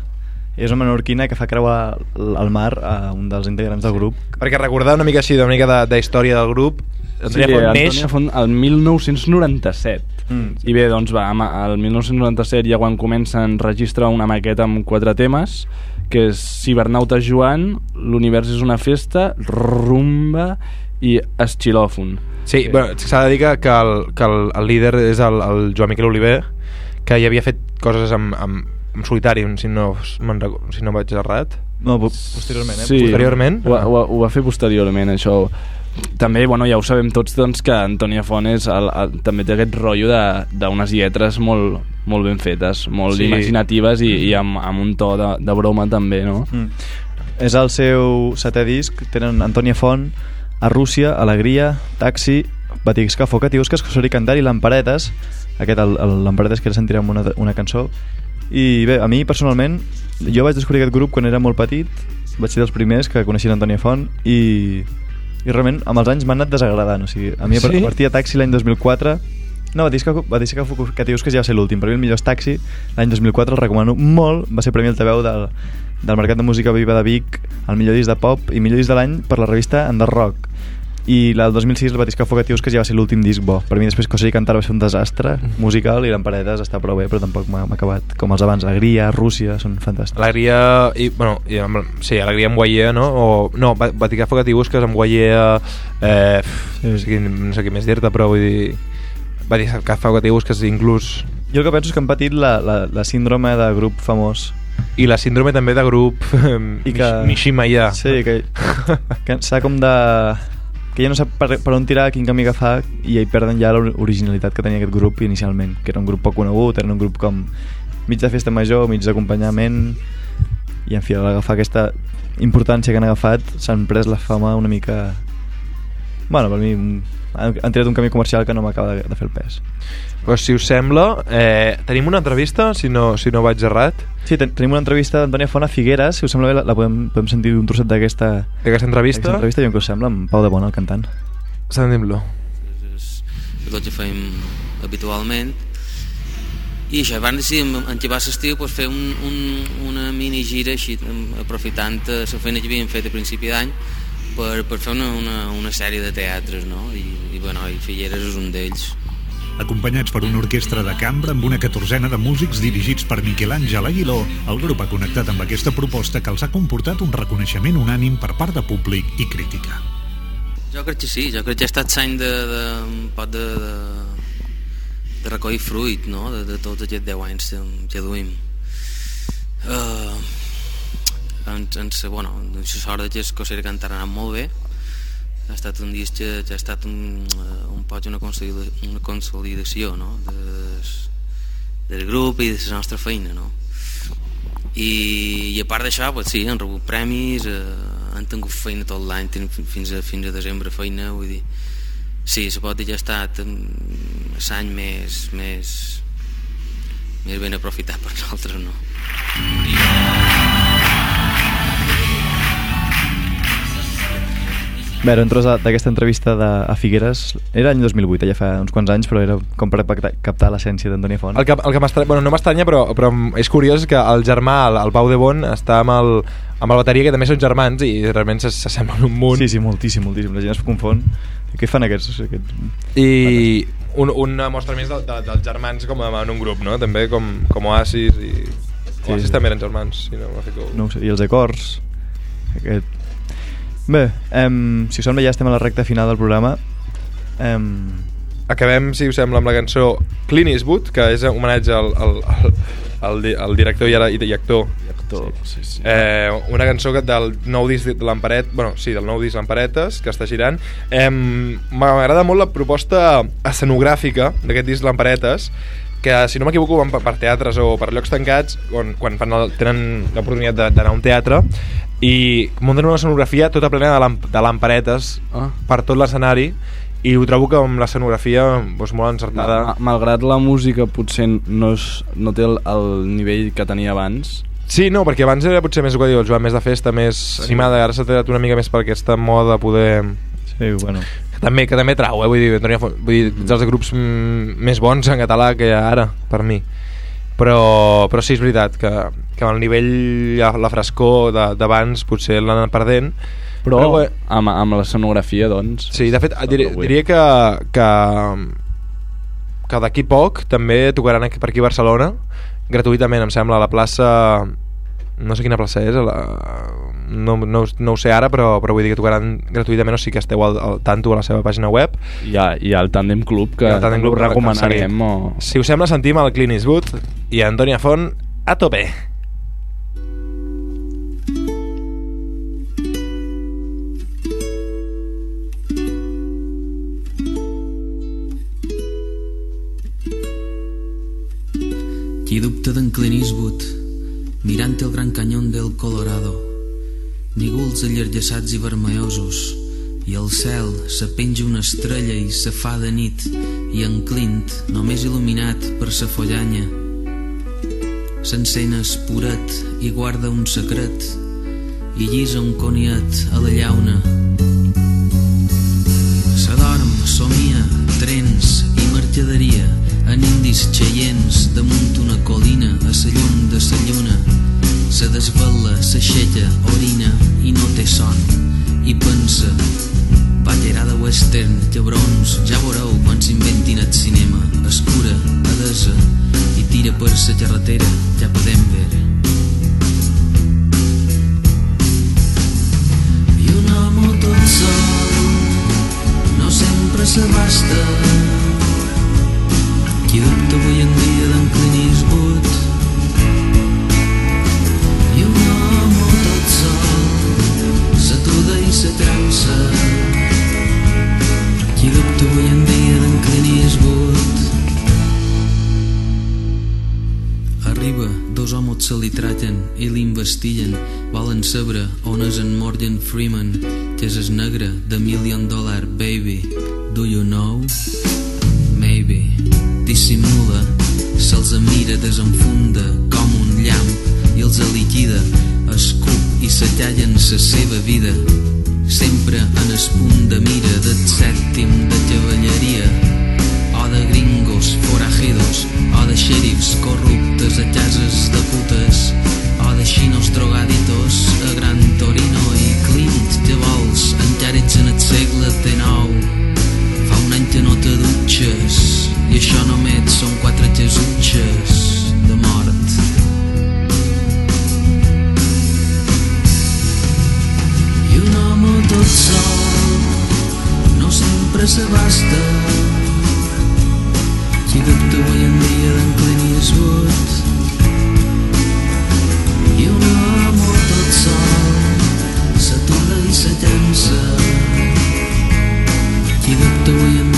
Speaker 1: és una menorquina que fa creuar el el mar a un dels integrants del grup.
Speaker 3: Perquè recordar una mica així, una mica de, de història del grup Antonia
Speaker 4: sí,
Speaker 3: Font neix
Speaker 4: Antonia Font el 1997
Speaker 1: Mm,
Speaker 4: i bé, doncs va, el 1997 ja quan comencen registra una maqueta amb quatre temes que és Cibernauta Joan, L'univers és una festa, Rumba i Esxilòfon.
Speaker 3: Sí, bueno, s'ha de dir que, que, el, que el, el líder és el, el Joan Miquel Oliver, que ja havia fet coses amb, amb, amb solitari, si no, si no vaig errat.
Speaker 1: No, po- posteriorment, eh?
Speaker 4: Sí,
Speaker 3: Posteriorment?
Speaker 4: Ho, ho, ho va fer posteriorment, això. També, bueno, ja ho sabem tots, doncs, que Antònia Font és el, el, també té aquest rotllo d'unes lletres molt, molt ben fetes, molt
Speaker 1: Sí.
Speaker 4: imaginatives i, i amb, amb un to de, de broma també, no?
Speaker 1: Mm. És el seu setè disc, tenen Antònia Font, a Rússia, Alegria, Taxi, Batisca, Focatiusques, Cosori Cantar i Lamparetes, aquest, Lamparetes que ara sentirem una, una cançó. I bé, a mi personalment, jo vaig descobrir aquest grup quan era molt petit, vaig ser dels primers que coneixien Antònia Font i, i realment amb els anys m'ha anat desagradant, o sigui, a mi a
Speaker 3: Sí?
Speaker 1: partir de Taxi l'any 2004 no, Batisca, Batisca Focatiusques ja va ser l'últim, per mi el millor és Taxi, l'any 2004 el recomano molt, va ser Premi Altaveu del, del Mercat de Música Viva de Vic, el millor disc de pop i millor disc de l'any per la revista Under Rock. I la del 2006, el Batisca Focatius, que ja va ser l'últim disc bo. Per mi després Cosa i Cantar va ser un desastre musical i l'Emparedes està prou bé, però tampoc m'ha acabat. Com els abans, Alegria, Rússia, són fantàstics.
Speaker 3: Alegria i, bueno, i amb, sí, Alegria amb Guaiea, no? O, no, Va- Vaticà Focat i Busques amb Guaiea eh, no, sé no sé què més dir-te, però vull dir Vaticà Focat i Busques inclús
Speaker 1: Jo el que penso és que han patit la, la, la síndrome de grup famós.
Speaker 3: i la síndrome també de grup
Speaker 1: I que...
Speaker 3: Mishima ja
Speaker 1: Sí, que, que s'ha com de... que ja no sap per, per on tirar, quin camí agafar i hi perden ja l'originalitat que tenia aquest grup inicialment, que era un grup poc conegut, era un grup com mig de festa major, mig d'acompanyament i en fi, a l'agafar aquesta importància que han agafat s'han pres la fama una mica bueno, per mi han, han tirat un camí comercial que no m'acaba de, de fer el pes.
Speaker 3: Pues, si us sembla eh, tenim una entrevista si no, si no vaig errat.
Speaker 1: Sí, ten tenim una entrevista d'Antònia Font a Figueres, si us sembla bé la, la podem, podem sentir un trosset d'aquesta
Speaker 3: d'aquesta entrevista?
Speaker 1: d'aquesta entrevista, i on que us sembla, amb Pau de Bona, el cantant.
Speaker 3: sentim-lo.
Speaker 15: El que fem habitualment. I això, van decidir en, va l'estiu pues, fer un, un, una mini gira així, aprofitant la feina que havíem fet a principi d'any per, per fer una, una, una sèrie de teatres no? I, i, bueno, i Figueres és un d'ells
Speaker 16: Acompanyats per una orquestra de cambra amb una catorzena de músics dirigits per Miquel Àngel Aguiló, el grup ha connectat amb aquesta proposta que els ha comportat un reconeixement unànim per part de públic i crítica.
Speaker 15: Jo crec que sí, jo crec que ha estat l'any de, de, un poc de, de, de recollir fruit, no?, de, de tots aquests 10 anys que, que duim. Uh, ens, ens, bueno, sort que les coses que han anat molt bé, ha estat un disc que, ha estat un, eh, un poc una, consolida, una consolidació, no?, de, del grup i de la nostra feina, no?, i, i a part d'això, pues sí, han rebut premis, eh, han tingut feina tot l'any, fins a, fins a desembre feina, vull dir, sí, se pot dir que ha estat mm, l'any més, més, més ben aprofitat per nosaltres, no?
Speaker 1: Bé, tros de- d'aquesta entrevista de, a Figueres. Era l'any 2008, ja fa uns quants anys, però era com per captar l'essència d'Antònia Font.
Speaker 3: El que, el que bueno, no m'estranya, però, però és curiós que el germà, el, el Pau de Bon, està amb el, amb el bateria, que també són germans, i realment s'assemblen un munt.
Speaker 1: Sí, sí, moltíssim, moltíssim. La gent es confon. Què fan aquests? aquests...
Speaker 3: I un, una mostra més de, de, dels germans com en un grup, no? També com, com Oasis i...
Speaker 1: Sí,
Speaker 3: Oasis
Speaker 1: sí.
Speaker 3: també eren germans, si no m'afico.
Speaker 1: No ho sé, i els acords. Aquest... Bé, em, si us sembla ja estem a la recta final del programa. Em...
Speaker 3: Acabem, si us sembla, amb la cançó Clint Eastwood, que és un homenatge al, al, al, al, di- al director i, ara, i, i actor.
Speaker 1: actor sí, sí.
Speaker 3: Eh, una cançó que del nou disc de l'Emparet, bueno, sí, del nou disc Lamparetes, que està girant. Eh, M'agrada molt la proposta escenogràfica d'aquest disc Lamparetes, que si no m'equivoco van per, teatres o per llocs tancats quan, quan fan el, tenen l'oportunitat d'anar a un teatre i munten una escenografia tota plena de, lamp de lamparetes
Speaker 4: Ah.
Speaker 3: per tot l'escenari i ho trobo que amb l'escenografia doncs, molt encertada
Speaker 4: Ma- Malgrat la música potser no, és, no té el, el nivell que tenia abans,
Speaker 3: Sí, no, perquè abans era potser més el que diu el Joan, més de festa, més sí. animada, ara s'ha tirat una mica més per aquesta moda poder...
Speaker 1: Sí, bueno.
Speaker 3: També, que també trau, eh? Vull dir, Antonio Font, vull dir, és dels grups mm, més bons en català que hi ha ara, per mi. Però, però sí, és veritat que, que el nivell, la, la frescor de- d'abans potser l'han anat perdent.
Speaker 4: Però,
Speaker 3: bé,
Speaker 4: amb, amb l'escenografia, doncs...
Speaker 3: Sí, de fet, dir, diria que, que, que d'aquí poc també tocaran aquí, per aquí a Barcelona, gratuïtament, em sembla, a la plaça... No sé quina plaça és, a la, no, no, no ho sé ara, però, però vull dir que tocaran gratuïtament, o sigui que esteu al, al tanto a la seva pàgina web.
Speaker 4: Hi ha, hi ha el Tandem Club, que
Speaker 3: I el Tandem Club
Speaker 4: recomanarem. O...
Speaker 3: Si us sembla, sentim el Clint Eastwood i Antònia Font a tope.
Speaker 15: Qui dubta d'en Clint Eastwood mirant el gran canyón del Colorado nígols allargassats i vermellosos. I al cel se penja una estrella i se fa de nit i en Clint només il·luminat per sa follanya s'encén espuret i guarda un secret i llisa un coniat a la llauna. S'adorm, somia, trens i mercaderia en indis xeients damunt una colina a sa llum de sa lluna se desvela, s'aixeca, orina i no té son. I pensa ballerada western, cabrons ja veureu quan s'inventin el cinema. Escura, adesa i tira per sa carretera cap a Denver i un home tot sol no sempre s'abasta. Qui dubta avui en dia se traten i l'investiguen. Volen saber on és en Morgan Freeman, que és el negre de Million Dollar Baby. Do you know? Maybe. Dissimula, se'ls mira, desenfunda com un llamp i els liquida, escup i s'atallen sa seva vida. Sempre en el punt de mira del sèptim de cavalleria o de gringos forajidos o de xèrifs corruptes a cases de putes o de xinos drogaditos a Gran Torino i Clint, què vols? Encara ets en el segle XIX fa un any que no te dutxes i això només són quatre jesutxes de mort i un home tot sol no sempre s'abasta qui dubta avui en dia d'en Clint Eastwood i un home tot sol s'atura i s'allança qui dubta avui en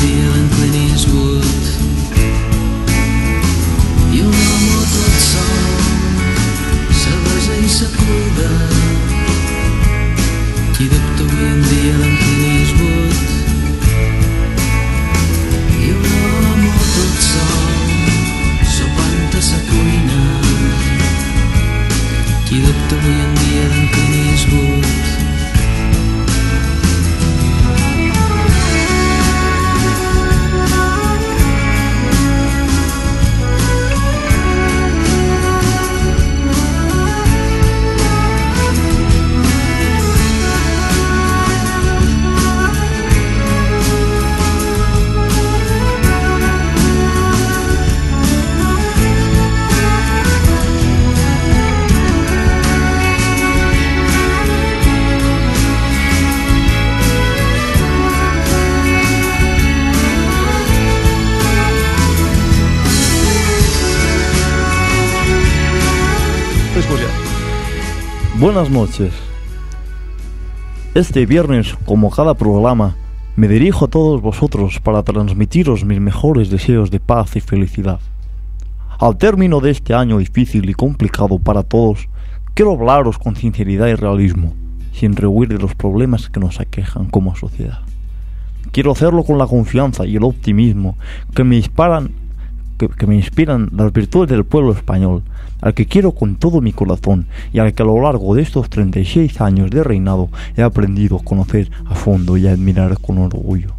Speaker 17: Buenas noches. Este viernes, como cada programa, me dirijo a todos vosotros para transmitiros mis mejores deseos de paz y felicidad. Al término de este año difícil y complicado para todos, quiero hablaros con sinceridad y realismo, sin rehuir de los problemas que nos aquejan como sociedad. Quiero hacerlo con la confianza y el optimismo que me
Speaker 1: que, que me inspiran las virtudes del pueblo español, al que quiero con todo mi corazón y al que a lo largo de estos 36 años de reinado he aprendido a conocer a fondo y a admirar con orgullo.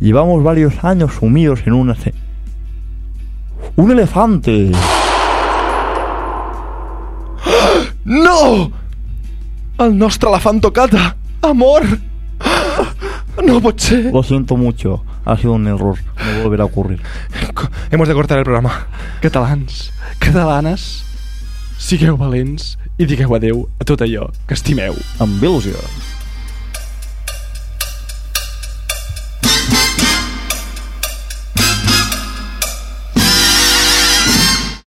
Speaker 1: Llevamos varios años sumidos en una... ce- ¡Un elefante!
Speaker 3: No! El nostre elefant tocata! Amor! No pot ser.
Speaker 1: Lo siento mucho, ha sido un error, no volverá a ocurrir.
Speaker 3: Hemos de cortar el programa.
Speaker 4: Catalans, catalanes, sigueu valents i digueu adeu a tot allò que estimeu.
Speaker 1: Amb il·lusió.